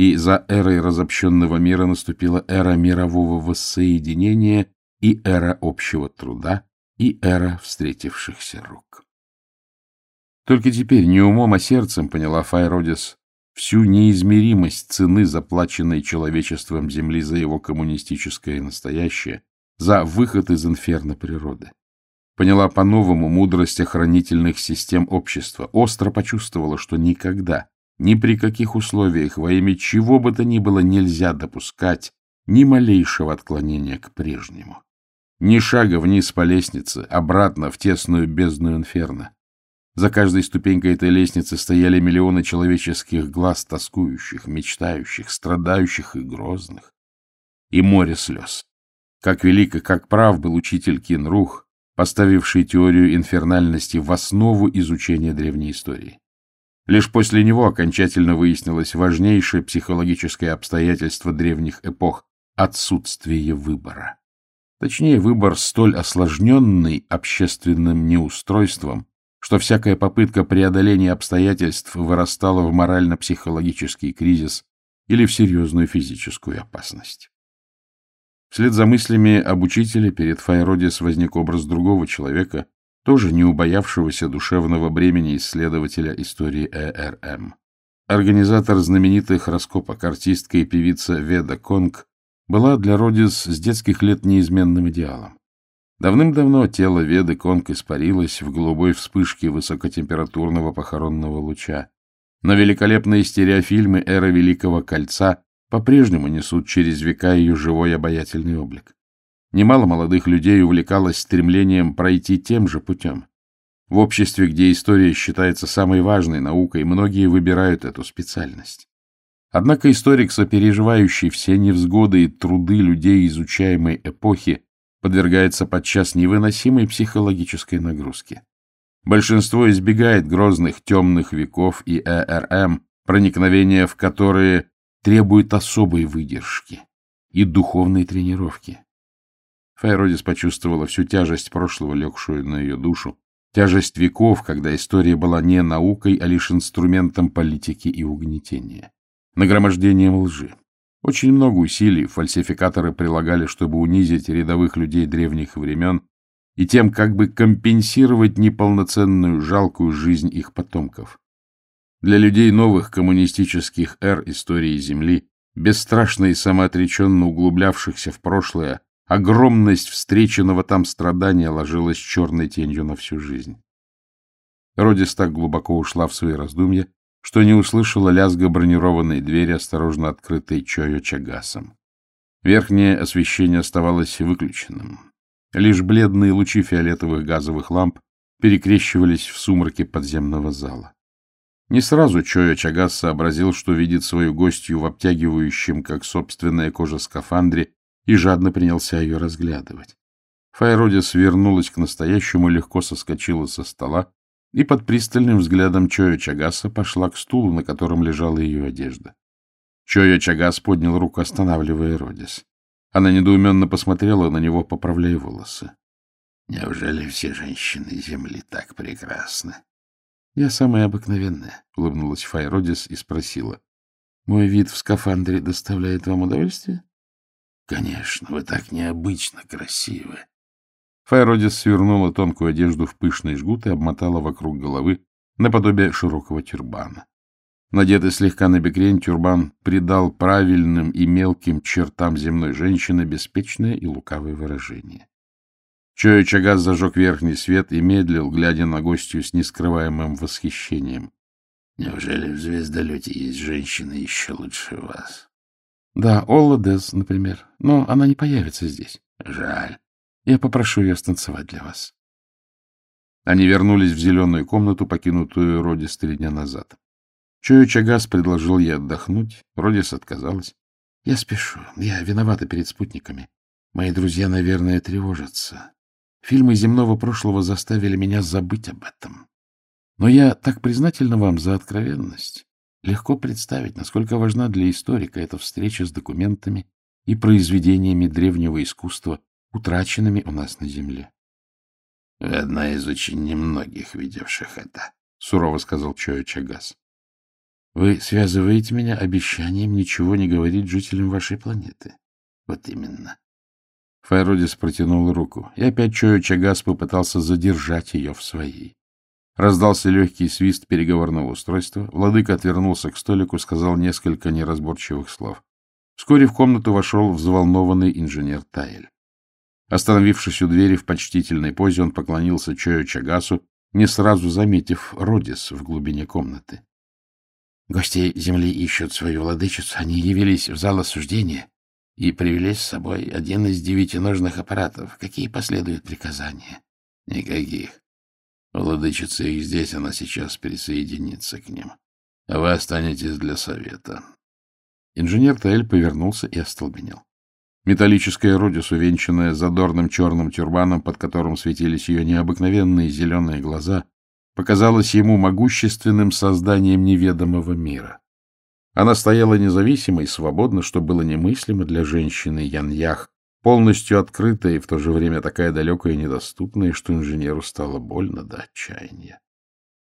и за эрой разобщенного мира наступила эра мирового воссоединения и эра общего труда, и эра встретившихся рук. Только теперь не умом, а сердцем поняла Файродис всю неизмеримость цены, заплаченной человечеством Земли за его коммунистическое настоящее, за выход из инферно природы. поняла по-новому мудрость охранительных систем общества, остро почувствовала, что никогда, ни при каких условиях, во имя чего бы то ни было нельзя допускать ни малейшего отклонения к прежнему. Ни шага вниз по лестнице, обратно в тесную бездну инферно. За каждой ступенькой этой лестницы стояли миллионы человеческих глаз, тоскующих, мечтающих, страдающих и грозных. И море слез. Как велик и как прав был учитель Кинрух, поставивший теорию инфернальности в основу изучения древней истории. Лишь после него окончательно выяснилось важнейшее психологическое обстоятельство древних эпох — отсутствие выбора. Точнее, выбор столь осложненный общественным неустройством, что всякая попытка преодоления обстоятельств вырастала в морально-психологический кризис или в серьезную физическую опасность. Вслед за мыслями об учителе перед Файродис возник образ другого человека, тоже не убоявшегося душевного бремени исследователя истории ЭРМ. Организатор знаменитых раскопок, артистка и певица Веда Конг, была для Родис с детских лет неизменным идеалом. Давным-давно тело Веды Конг испарилось в голубой вспышке высокотемпературного похоронного луча. Но великолепные стереофильмы эры Великого Кольца по-прежнему несут через века ее живой обаятельный облик. Немало молодых людей увлекалось стремлением пройти тем же путем. В обществе, где история считается самой важной наукой, многие выбирают эту специальность. Однако историк, сопереживающий все невзгоды и труды людей изучаемой эпохи, подвергается подчас невыносимой психологической нагрузке. Большинство избегает грозных темных веков и ЭРМ, проникновения в которые требует особой выдержки и духовной тренировки. Файродис почувствовала всю тяжесть прошлого, легшую на ее душу, тяжесть веков, когда история была не наукой, а лишь инструментом политики и угнетения, нагромождением лжи, очень много усилий фальсификаторы прилагали, чтобы унизить рядовых людей древних времен и тем как бы компенсировать неполноценную жалкую жизнь их потомков. Для людей новых коммунистических эр истории Земли, бесстрашно и самоотреченно углублявшихся в прошлое, огромность встреченного там страдания ложилась черной тенью на всю жизнь. Родис так глубоко ушла в свои раздумья, что не услышала лязга бронированной двери, осторожно открытой Чойо Чагасом. Верхнее освещение оставалось выключенным. Лишь бледные лучи фиолетовых газовых ламп перекрещивались в сумраке подземного зала. Не сразу Чойо Чагас сообразил, что видит свою гостью в обтягивающем, как собственная кожа, скафандре, и жадно принялся ее разглядывать. Файродис вернулась к настоящему, легко соскочила со стола и под пристальным взглядом Чоя Чагаса пошла к стулу, на котором лежала ее одежда. Чоя Чагас поднял руку, останавливая Родис. Она недоуменно посмотрела на него, поправляя волосы. — Неужели все женщины Земли так прекрасны? — Я самая обыкновенная, — улыбнулась Файродис и спросила. — Мой вид в скафандре доставляет вам удовольствие? — Конечно, вы так необычно красивы. Файродис свернула тонкую одежду в пышный жгут и обмотала вокруг головы наподобие широкого тюрбана. Надетый слегка на бекрень, тюрбан придал правильным и мелким чертам земной женщины беспечное и лукавое выражение. Чоя Чагас зажег верхний свет и медлил, глядя на гостью с нескрываемым восхищением. — Неужели в звездолете есть женщины еще лучше вас? — Да, Олла Дез, например. Но она не появится здесь. — Жаль. Я попрошу ее станцевать для вас. Они вернулись в зеленую комнату, покинутую Родис три дня назад. Чою Чагас предложил ей отдохнуть. Родис отказалась. — Я спешу. Я виновата перед спутниками. Мои друзья, наверное, тревожатся. Фильмы земного прошлого заставили меня забыть об этом. Но я так признательна вам за откровенность. Легко представить, насколько важна для историка эта встреча с документами и произведениями древнего искусства, утраченными у нас на земле. — Вы одна из очень немногих видевших это, — сурово сказал Чоя Чагас. — Вы связываете меня обещанием ничего не говорить жителям вашей планеты. — Вот именно. Файродис протянул руку, и опять Чоя Чагас попытался задержать ее в своей. Раздался легкий свист переговорного устройства. Владыка отвернулся к столику, сказал несколько неразборчивых слов. Вскоре в комнату вошел взволнованный инженер Тайль. Остановившись у двери в почтительной позе, он поклонился Чою Чагасу, не сразу заметив Родис в глубине комнаты. Гости земли ищут свою владычицу. Они явились в зал осуждения и привели с собой один из девятиножных аппаратов. Какие последуют приказания? Никаких. Владычица их здесь, она сейчас присоединится к ним. А вы останетесь для совета. Инженер Таэль повернулся и остолбенел. Металлическая Родис, увенчанная задорным черным тюрбаном, под которым светились ее необыкновенные зеленые глаза, показалась ему могущественным созданием неведомого мира. Она стояла независимо и свободно, что было немыслимо для женщины Яньях, полностью открытая и в то же время такая далекая и недоступная, что инженеру стало больно до отчаяния.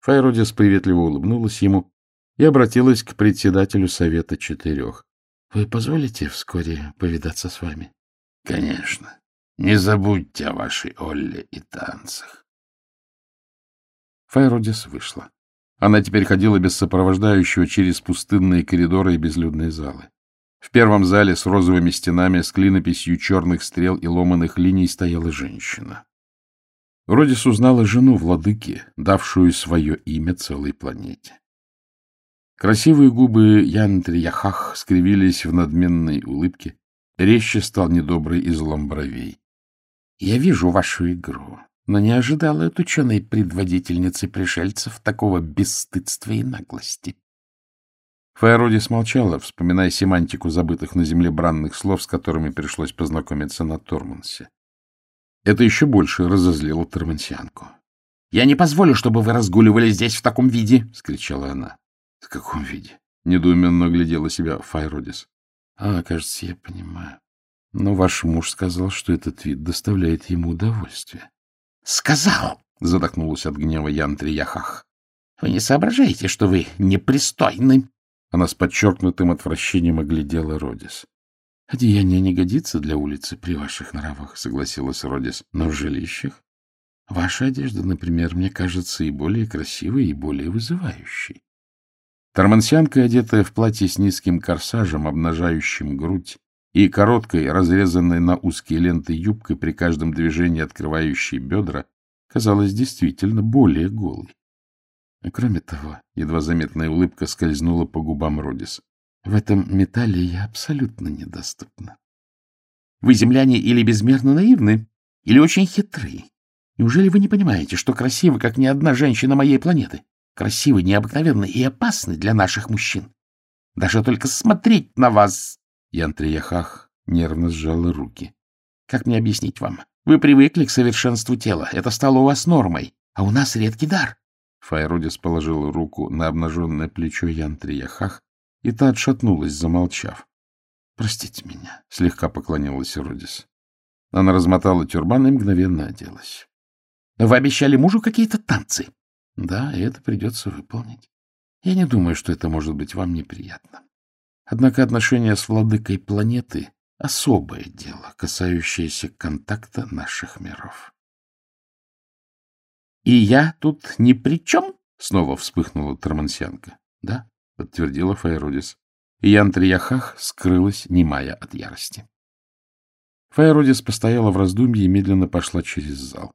Файродис приветливо улыбнулась ему и обратилась к председателю Совета Четырех. — Вы позволите вскоре повидаться с вами? — Конечно. Не забудьте о вашей Олле и танцах. Файродис вышла. Она теперь ходила без сопровождающего через пустынные коридоры и безлюдные залы. В первом зале с розовыми стенами, с клинописью черных стрел и ломаных линий стояла женщина. Родис узнала жену владыки, давшую свое имя целой планете. Красивые губы Янтрияхах скривились в надменной улыбке. Резче стал недобрый излом бровей. — Я вижу вашу игру но не ожидала от ученой предводительницы пришельцев такого бесстыдства и наглости. Фаероди смолчала, вспоминая семантику забытых на земле бранных слов, с которыми пришлось познакомиться на Тормансе. Это еще больше разозлило Тормансианку. — Я не позволю, чтобы вы разгуливали здесь в таком виде! — скричала она. — В каком виде? — недоуменно глядела себя Файродис. — А, кажется, я понимаю. Но ваш муж сказал, что этот вид доставляет ему удовольствие. — Сказал, — задохнулась от гнева Янтри Яхах. — Вы не соображаете, что вы непристойны? Она с подчеркнутым отвращением оглядела Родис. — Одеяние не годится для улицы при ваших нравах, — согласилась Родис. — Но в жилищах? Ваша одежда, например, мне кажется и более красивой, и более вызывающей. Тормансянка, одетая в платье с низким корсажем, обнажающим грудь, и короткой, разрезанной на узкие ленты юбкой при каждом движении открывающей бедра, казалась действительно более голой. А кроме того, едва заметная улыбка скользнула по губам Родис. В этом металле я абсолютно недоступна. Вы, земляне, или безмерно наивны, или очень хитры. Неужели вы не понимаете, что красивы, как ни одна женщина моей планеты? Красивы, необыкновенны и опасны для наших мужчин. Даже только смотреть на вас Янтрияхах нервно сжала руки. — Как мне объяснить вам? Вы привыкли к совершенству тела. Это стало у вас нормой. А у нас редкий дар. Файродис положила руку на обнаженное плечо Янтрияхах, и та отшатнулась, замолчав. — Простите меня, — слегка поклонилась Родис. Она размотала тюрбан и мгновенно оделась. — Вы обещали мужу какие-то танцы? — Да, и это придется выполнить. Я не думаю, что это может быть вам неприятно. Однако отношения с владыкой планеты — особое дело, касающееся контакта наших миров. — И я тут ни при чем? — снова вспыхнула Трамансянка. — Да, — подтвердила Файродис. И Янтрияхах скрылась, немая от ярости. Файродис постояла в раздумье и медленно пошла через зал.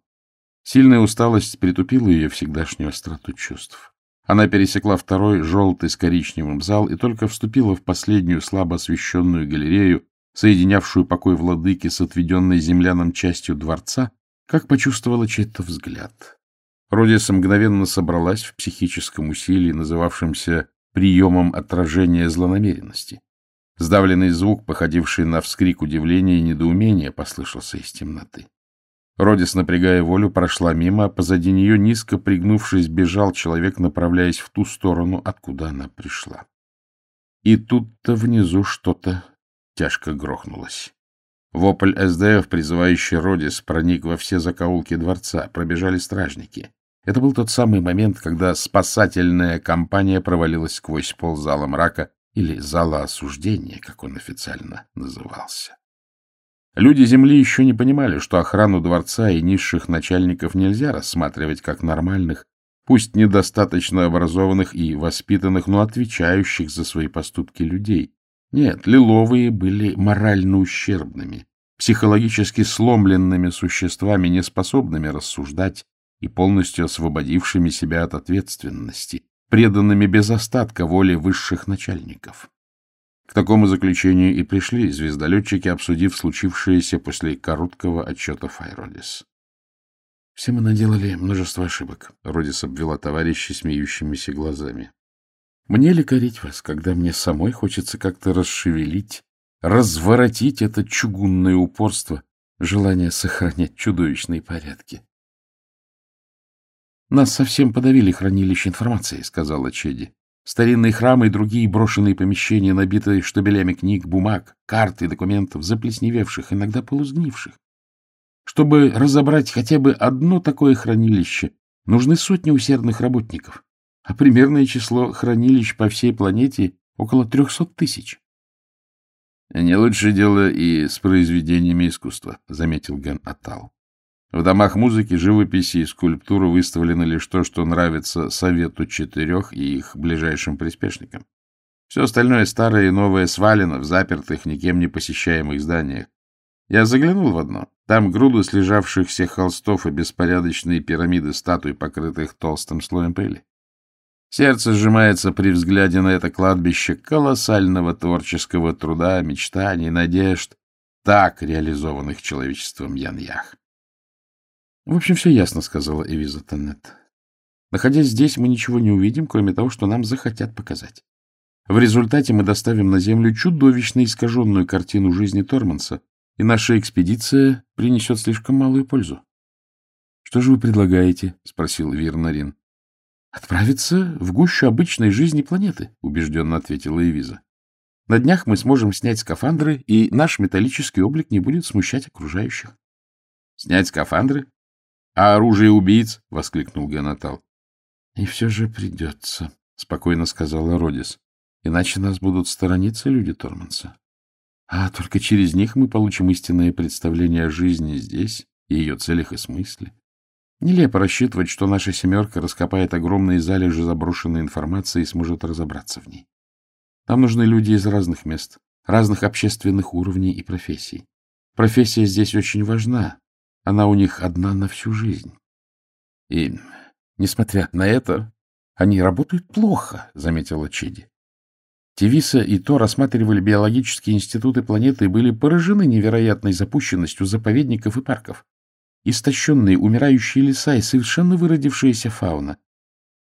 Сильная усталость притупила ее всегдашнюю остроту чувств. Она пересекла второй, желтый с коричневым зал и только вступила в последнюю слабо освещенную галерею, соединявшую покой владыки с отведенной земляном частью дворца, как почувствовала чей-то взгляд. Родис мгновенно собралась в психическом усилии, называвшемся приемом отражения злонамеренности. Сдавленный звук, походивший на вскрик удивления и недоумения, послышался из темноты. Родис, напрягая волю, прошла мимо, а позади нее, низко пригнувшись, бежал человек, направляясь в ту сторону, откуда она пришла. И тут-то внизу что-то тяжко грохнулось. Вопль СДФ, призывающий Родис, проник во все закоулки дворца, пробежали стражники. Это был тот самый момент, когда спасательная компания провалилась сквозь пол зала мрака или зала осуждения, как он официально назывался. Люди Земли еще не понимали, что охрану дворца и низших начальников нельзя рассматривать как нормальных, пусть недостаточно образованных и воспитанных, но отвечающих за свои поступки людей. Нет, лиловые были морально ущербными, психологически сломленными существами, неспособными рассуждать и полностью освободившими себя от ответственности, преданными без остатка воле высших начальников. К такому заключению и пришли звездолетчики, обсудив случившееся после короткого отчета Файродис. «Все мы наделали множество ошибок», — Родис обвела товарищей смеющимися глазами. «Мне ли корить вас, когда мне самой хочется как-то расшевелить, разворотить это чугунное упорство, желание сохранять чудовищные порядки?» «Нас совсем подавили хранилище информации», — сказала Чеди. Старинные храмы и другие брошенные помещения, набитые штабелями книг, бумаг, карт и документов, заплесневевших, иногда полузгнивших. Чтобы разобрать хотя бы одно такое хранилище, нужны сотни усердных работников, а примерное число хранилищ по всей планете около трехсот тысяч. — Не лучше дело и с произведениями искусства, — заметил Ген Атал. В домах музыки, живописи и скульптуры выставлены лишь то, что нравится Совету Четырех и их ближайшим приспешникам. Все остальное старое и новое свалено в запертых, никем не посещаемых зданиях. Я заглянул в одно. Там груды слежавшихся холстов и беспорядочные пирамиды статуй, покрытых толстым слоем пыли. Сердце сжимается при взгляде на это кладбище колоссального творческого труда, мечтаний, надежд, так реализованных человечеством Яньях. В общем, все ясно, — сказала Эвиза Теннет. Находясь здесь, мы ничего не увидим, кроме того, что нам захотят показать. В результате мы доставим на Землю чудовищно искаженную картину жизни Торманса, и наша экспедиция принесет слишком малую пользу. — Что же вы предлагаете? — спросил Вирнарин. — Отправиться в гущу обычной жизни планеты, — убежденно ответила Эвиза. На днях мы сможем снять скафандры, и наш металлический облик не будет смущать окружающих. — Снять скафандры? А оружие убийц? — воскликнул Ганатал. — И все же придется, — спокойно сказала Родис. — Иначе нас будут сторониться люди Торманса. А только через них мы получим истинное представление о жизни здесь, и ее целях и смысле. Нелепо рассчитывать, что наша «семерка» раскопает огромные залежи заброшенной информации и сможет разобраться в ней. Нам нужны люди из разных мест, разных общественных уровней и профессий. Профессия здесь очень важна, она у них одна на всю жизнь. И, несмотря на это, они работают плохо, — заметила Чеди. Тевиса и То рассматривали биологические институты планеты и были поражены невероятной запущенностью заповедников и парков. Истощенные, умирающие леса и совершенно выродившаяся фауна.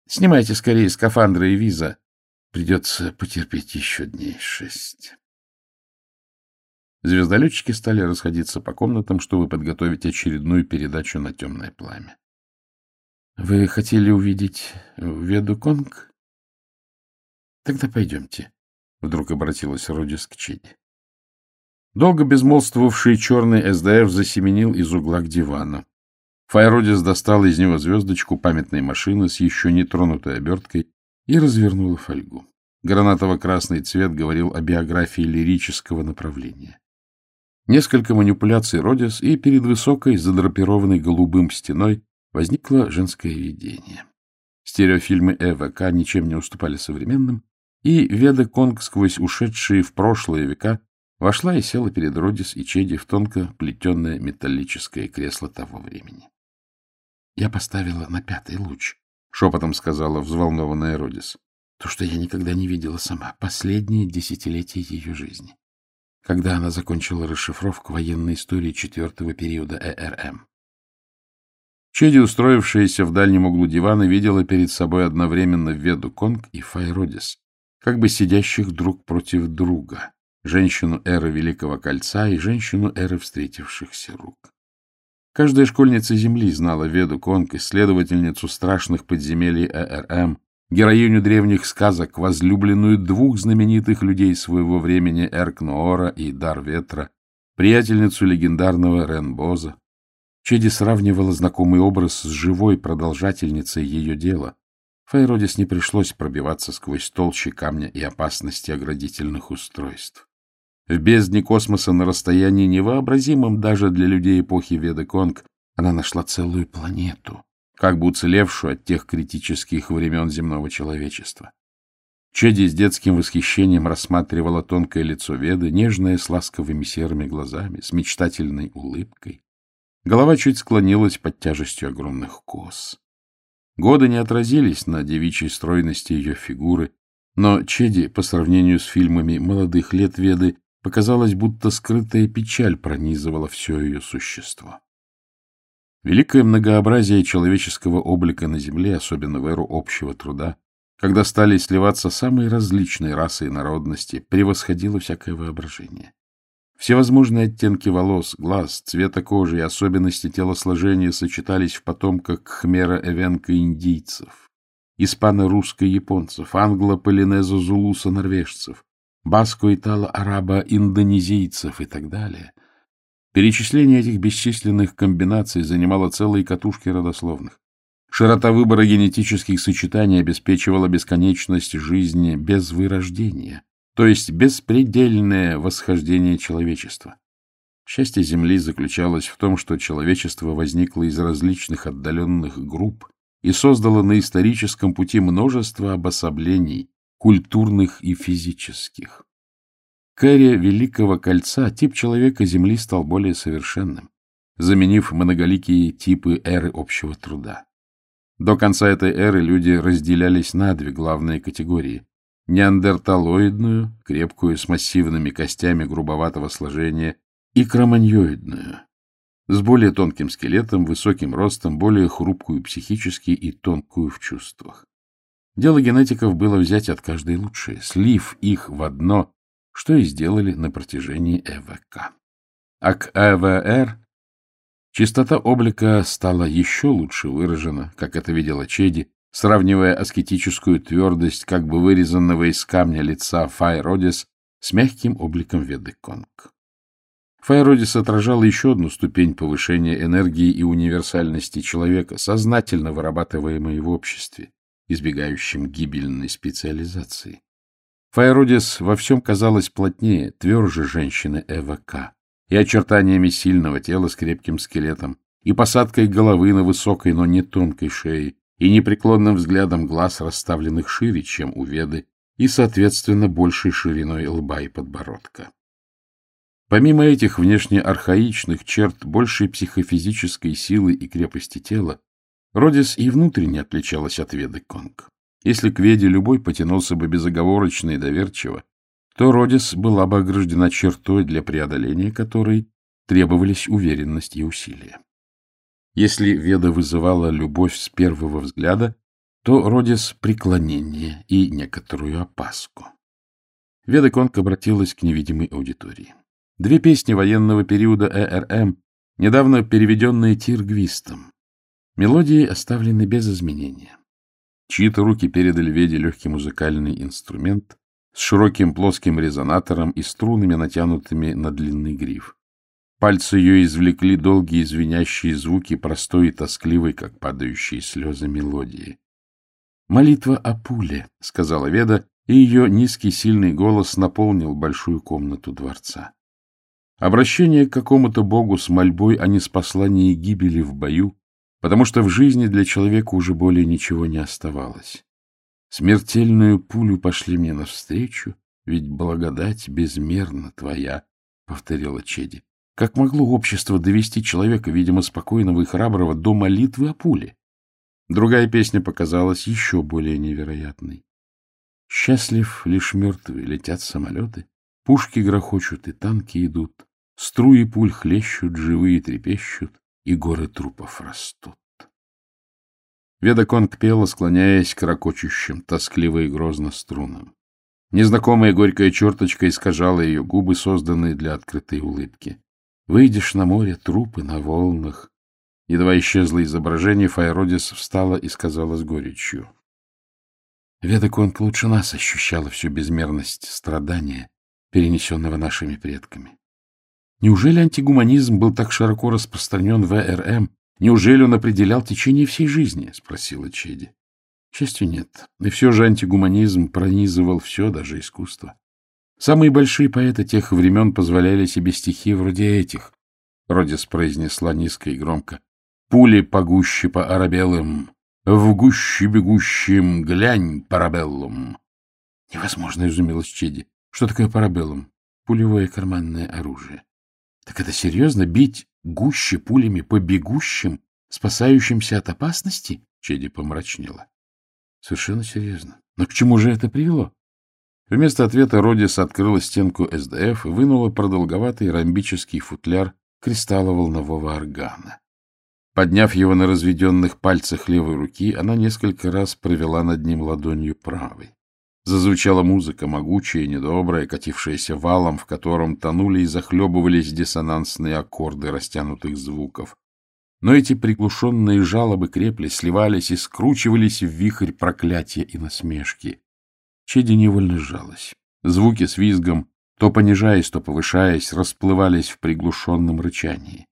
Снимайте скорее скафандры и виза. Придется потерпеть еще дней шесть. Звездолетчики стали расходиться по комнатам, чтобы подготовить очередную передачу на темное пламя. — Вы хотели увидеть Веду Конг? — Тогда пойдемте, — вдруг обратилась Родис к Чеди. Долго безмолвствовавший черный СДФ засеменил из угла к дивану. Файродис достал из него звездочку памятной машины с еще не тронутой оберткой и развернула фольгу. Гранатово-красный цвет говорил о биографии лирического направления. Несколько манипуляций Родис, и перед высокой, задрапированной голубым стеной возникло женское видение. Стереофильмы ЭВК ничем не уступали современным, и Веда Конг сквозь ушедшие в прошлые века вошла и села перед Родис и Чеди в тонко плетенное металлическое кресло того времени. — Я поставила на пятый луч, — шепотом сказала взволнованная Родис. — То, что я никогда не видела сама, последние десятилетия ее жизни когда она закончила расшифровку военной истории четвертого периода ЭРМ. Чеди, устроившаяся в дальнем углу дивана, видела перед собой одновременно Веду Конг и Файродис, как бы сидящих друг против друга, женщину эры Великого Кольца и женщину эры встретившихся рук. Каждая школьница Земли знала Веду Конг, исследовательницу страшных подземелий ЭРМ, героиню древних сказок, возлюбленную двух знаменитых людей своего времени Эркноора и Дар Ветра, приятельницу легендарного Ренбоза. Чеди сравнивала знакомый образ с живой продолжательницей ее дела. Фейродис не пришлось пробиваться сквозь толщи камня и опасности оградительных устройств. В бездне космоса на расстоянии невообразимом даже для людей эпохи Веды Конг она нашла целую планету, как бы уцелевшую от тех критических времен земного человечества. Чеди с детским восхищением рассматривала тонкое лицо Веды, нежное, с ласковыми серыми глазами, с мечтательной улыбкой. Голова чуть склонилась под тяжестью огромных кос. Годы не отразились на девичьей стройности ее фигуры, но Чеди, по сравнению с фильмами молодых лет Веды, показалось, будто скрытая печаль пронизывала все ее существо. Великое многообразие человеческого облика на Земле, особенно в эру общего труда, когда стали сливаться самые различные расы и народности, превосходило всякое воображение. Всевозможные оттенки волос, глаз, цвета кожи и особенности телосложения сочетались в потомках хмера-эвенка-индийцев, испано-русско-японцев, англо-полинезо-зулуса-норвежцев, баско-итало-араба-индонезийцев и так далее. Перечисление этих бесчисленных комбинаций занимало целые катушки родословных. Широта выбора генетических сочетаний обеспечивала бесконечность жизни без вырождения, то есть беспредельное восхождение человечества. Счастье Земли заключалось в том, что человечество возникло из различных отдаленных групп и создало на историческом пути множество обособлений, культурных и физических. К эре Великого Кольца тип человека Земли стал более совершенным, заменив многоликие типы эры общего труда. До конца этой эры люди разделялись на две главные категории – неандерталоидную, крепкую, с массивными костями грубоватого сложения, и кроманьоидную, с более тонким скелетом, высоким ростом, более хрупкую психически и тонкую в чувствах. Дело генетиков было взять от каждой лучшее, слив их в одно, что и сделали на протяжении ЭВК. А к ЭВР Чистота облика стала еще лучше выражена, как это видела Чеди, сравнивая аскетическую твердость как бы вырезанного из камня лица Файродис с мягким обликом Веды Конг. Файродис отражал еще одну ступень повышения энергии и универсальности человека, сознательно вырабатываемой в обществе, избегающем гибельной специализации. Файродис во всем казалась плотнее, тверже женщины ЭВК и очертаниями сильного тела с крепким скелетом, и посадкой головы на высокой, но не тонкой шее, и непреклонным взглядом глаз, расставленных шире, чем у Веды, и, соответственно, большей шириной лба и подбородка. Помимо этих внешне архаичных черт большей психофизической силы и крепости тела, Родис и внутренне отличалась от Веды Конг. Если к Веде любой потянулся бы безоговорочно и доверчиво, то Родис была бы ограждена чертой, для преодоления которой требовались уверенность и усилия. Если Веда вызывала любовь с первого взгляда, то Родис — преклонение и некоторую опаску. Веда Конг обратилась к невидимой аудитории. Две песни военного периода ЭРМ, недавно переведенные Тиргвистом. Мелодии оставлены без изменения. Чьи-то руки передали Веде легкий музыкальный инструмент, с широким плоским резонатором и струнами, натянутыми на длинный гриф. Пальцы ее извлекли долгие звенящие звуки, простой и тоскливой, как падающие слезы мелодии. «Молитва о пуле», — сказала Веда, и ее низкий сильный голос наполнил большую комнату дворца. Обращение к какому-то богу с мольбой о неспослании гибели в бою, потому что в жизни для человека уже более ничего не оставалось. Смертельную пулю пошли мне навстречу, ведь благодать безмерна твоя, — повторила Чеди. Как могло общество довести человека, видимо, спокойного и храброго, до молитвы о пуле? Другая песня показалась еще более невероятной. Счастлив лишь мертвые, летят самолеты, пушки грохочут и танки идут, струи пуль хлещут, живые трепещут, и горы трупов растут. Веда Конг пела, склоняясь к ракочущим, тоскливо и грозно струнам. Незнакомая горькая черточка искажала ее губы, созданные для открытой улыбки. «Выйдешь на море, трупы на волнах». Едва исчезло изображение, Файродис встала и сказала с горечью. Веда лучше нас ощущала всю безмерность страдания, перенесенного нашими предками. Неужели антигуманизм был так широко распространен в РМ, Неужели он определял течение всей жизни? — спросила Чеди. К счастью, нет. И все же антигуманизм пронизывал все, даже искусство. Самые большие поэты тех времен позволяли себе стихи вроде этих. Родис произнесла низко и громко. Пули погуще по арабеллам, в гуще бегущим глянь парабеллум. — Невозможно, — изумилась Чеди. — Что такое парабеллум? Пулевое карманное оружие. — Так это серьезно? Бить гуще пулями по бегущим, спасающимся от опасности? Чеди помрачнела. — Совершенно серьезно. Но к чему же это привело? Вместо ответа Родис открыла стенку СДФ и вынула продолговатый ромбический футляр кристалла волнового органа. Подняв его на разведенных пальцах левой руки, она несколько раз провела над ним ладонью правой. Зазвучала музыка, могучая недобрая, катившаяся валом, в котором тонули и захлебывались диссонансные аккорды растянутых звуков. Но эти приглушенные жалобы крепли, сливались и скручивались в вихрь проклятия и насмешки. Чеди невольно сжалась. Звуки с визгом, то понижаясь, то повышаясь, расплывались в приглушенном рычании.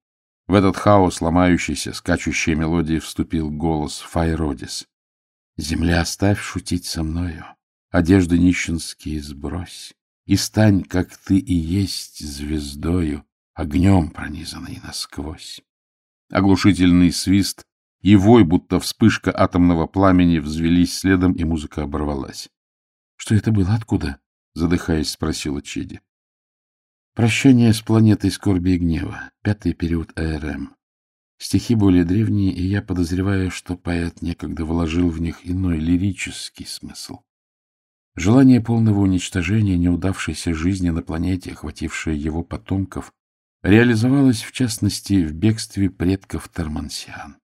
В этот хаос ломающийся, скачущей мелодии вступил голос Файродис. «Земля, оставь шутить со мною, одежды нищенские сбрось, и стань, как ты и есть, звездою, огнем пронизанной насквозь». Оглушительный свист и вой, будто вспышка атомного пламени, взвелись следом, и музыка оборвалась. — Что это было? Откуда? — задыхаясь, спросила Чеди. Прощание с планетой скорби и гнева. Пятый период АРМ. Стихи более древние, и я подозреваю, что поэт некогда вложил в них иной лирический смысл. Желание полного уничтожения неудавшейся жизни на планете, охватившее его потомков, реализовалось, в частности, в бегстве предков Термансиан.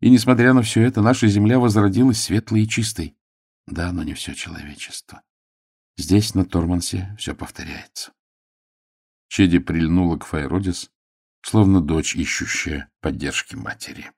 И, несмотря на все это, наша Земля возродилась светлой и чистой. Да, но не все человечество. Здесь, на Тормансе, все повторяется. Чеди прильнула к Файродис, словно дочь, ищущая поддержки матери.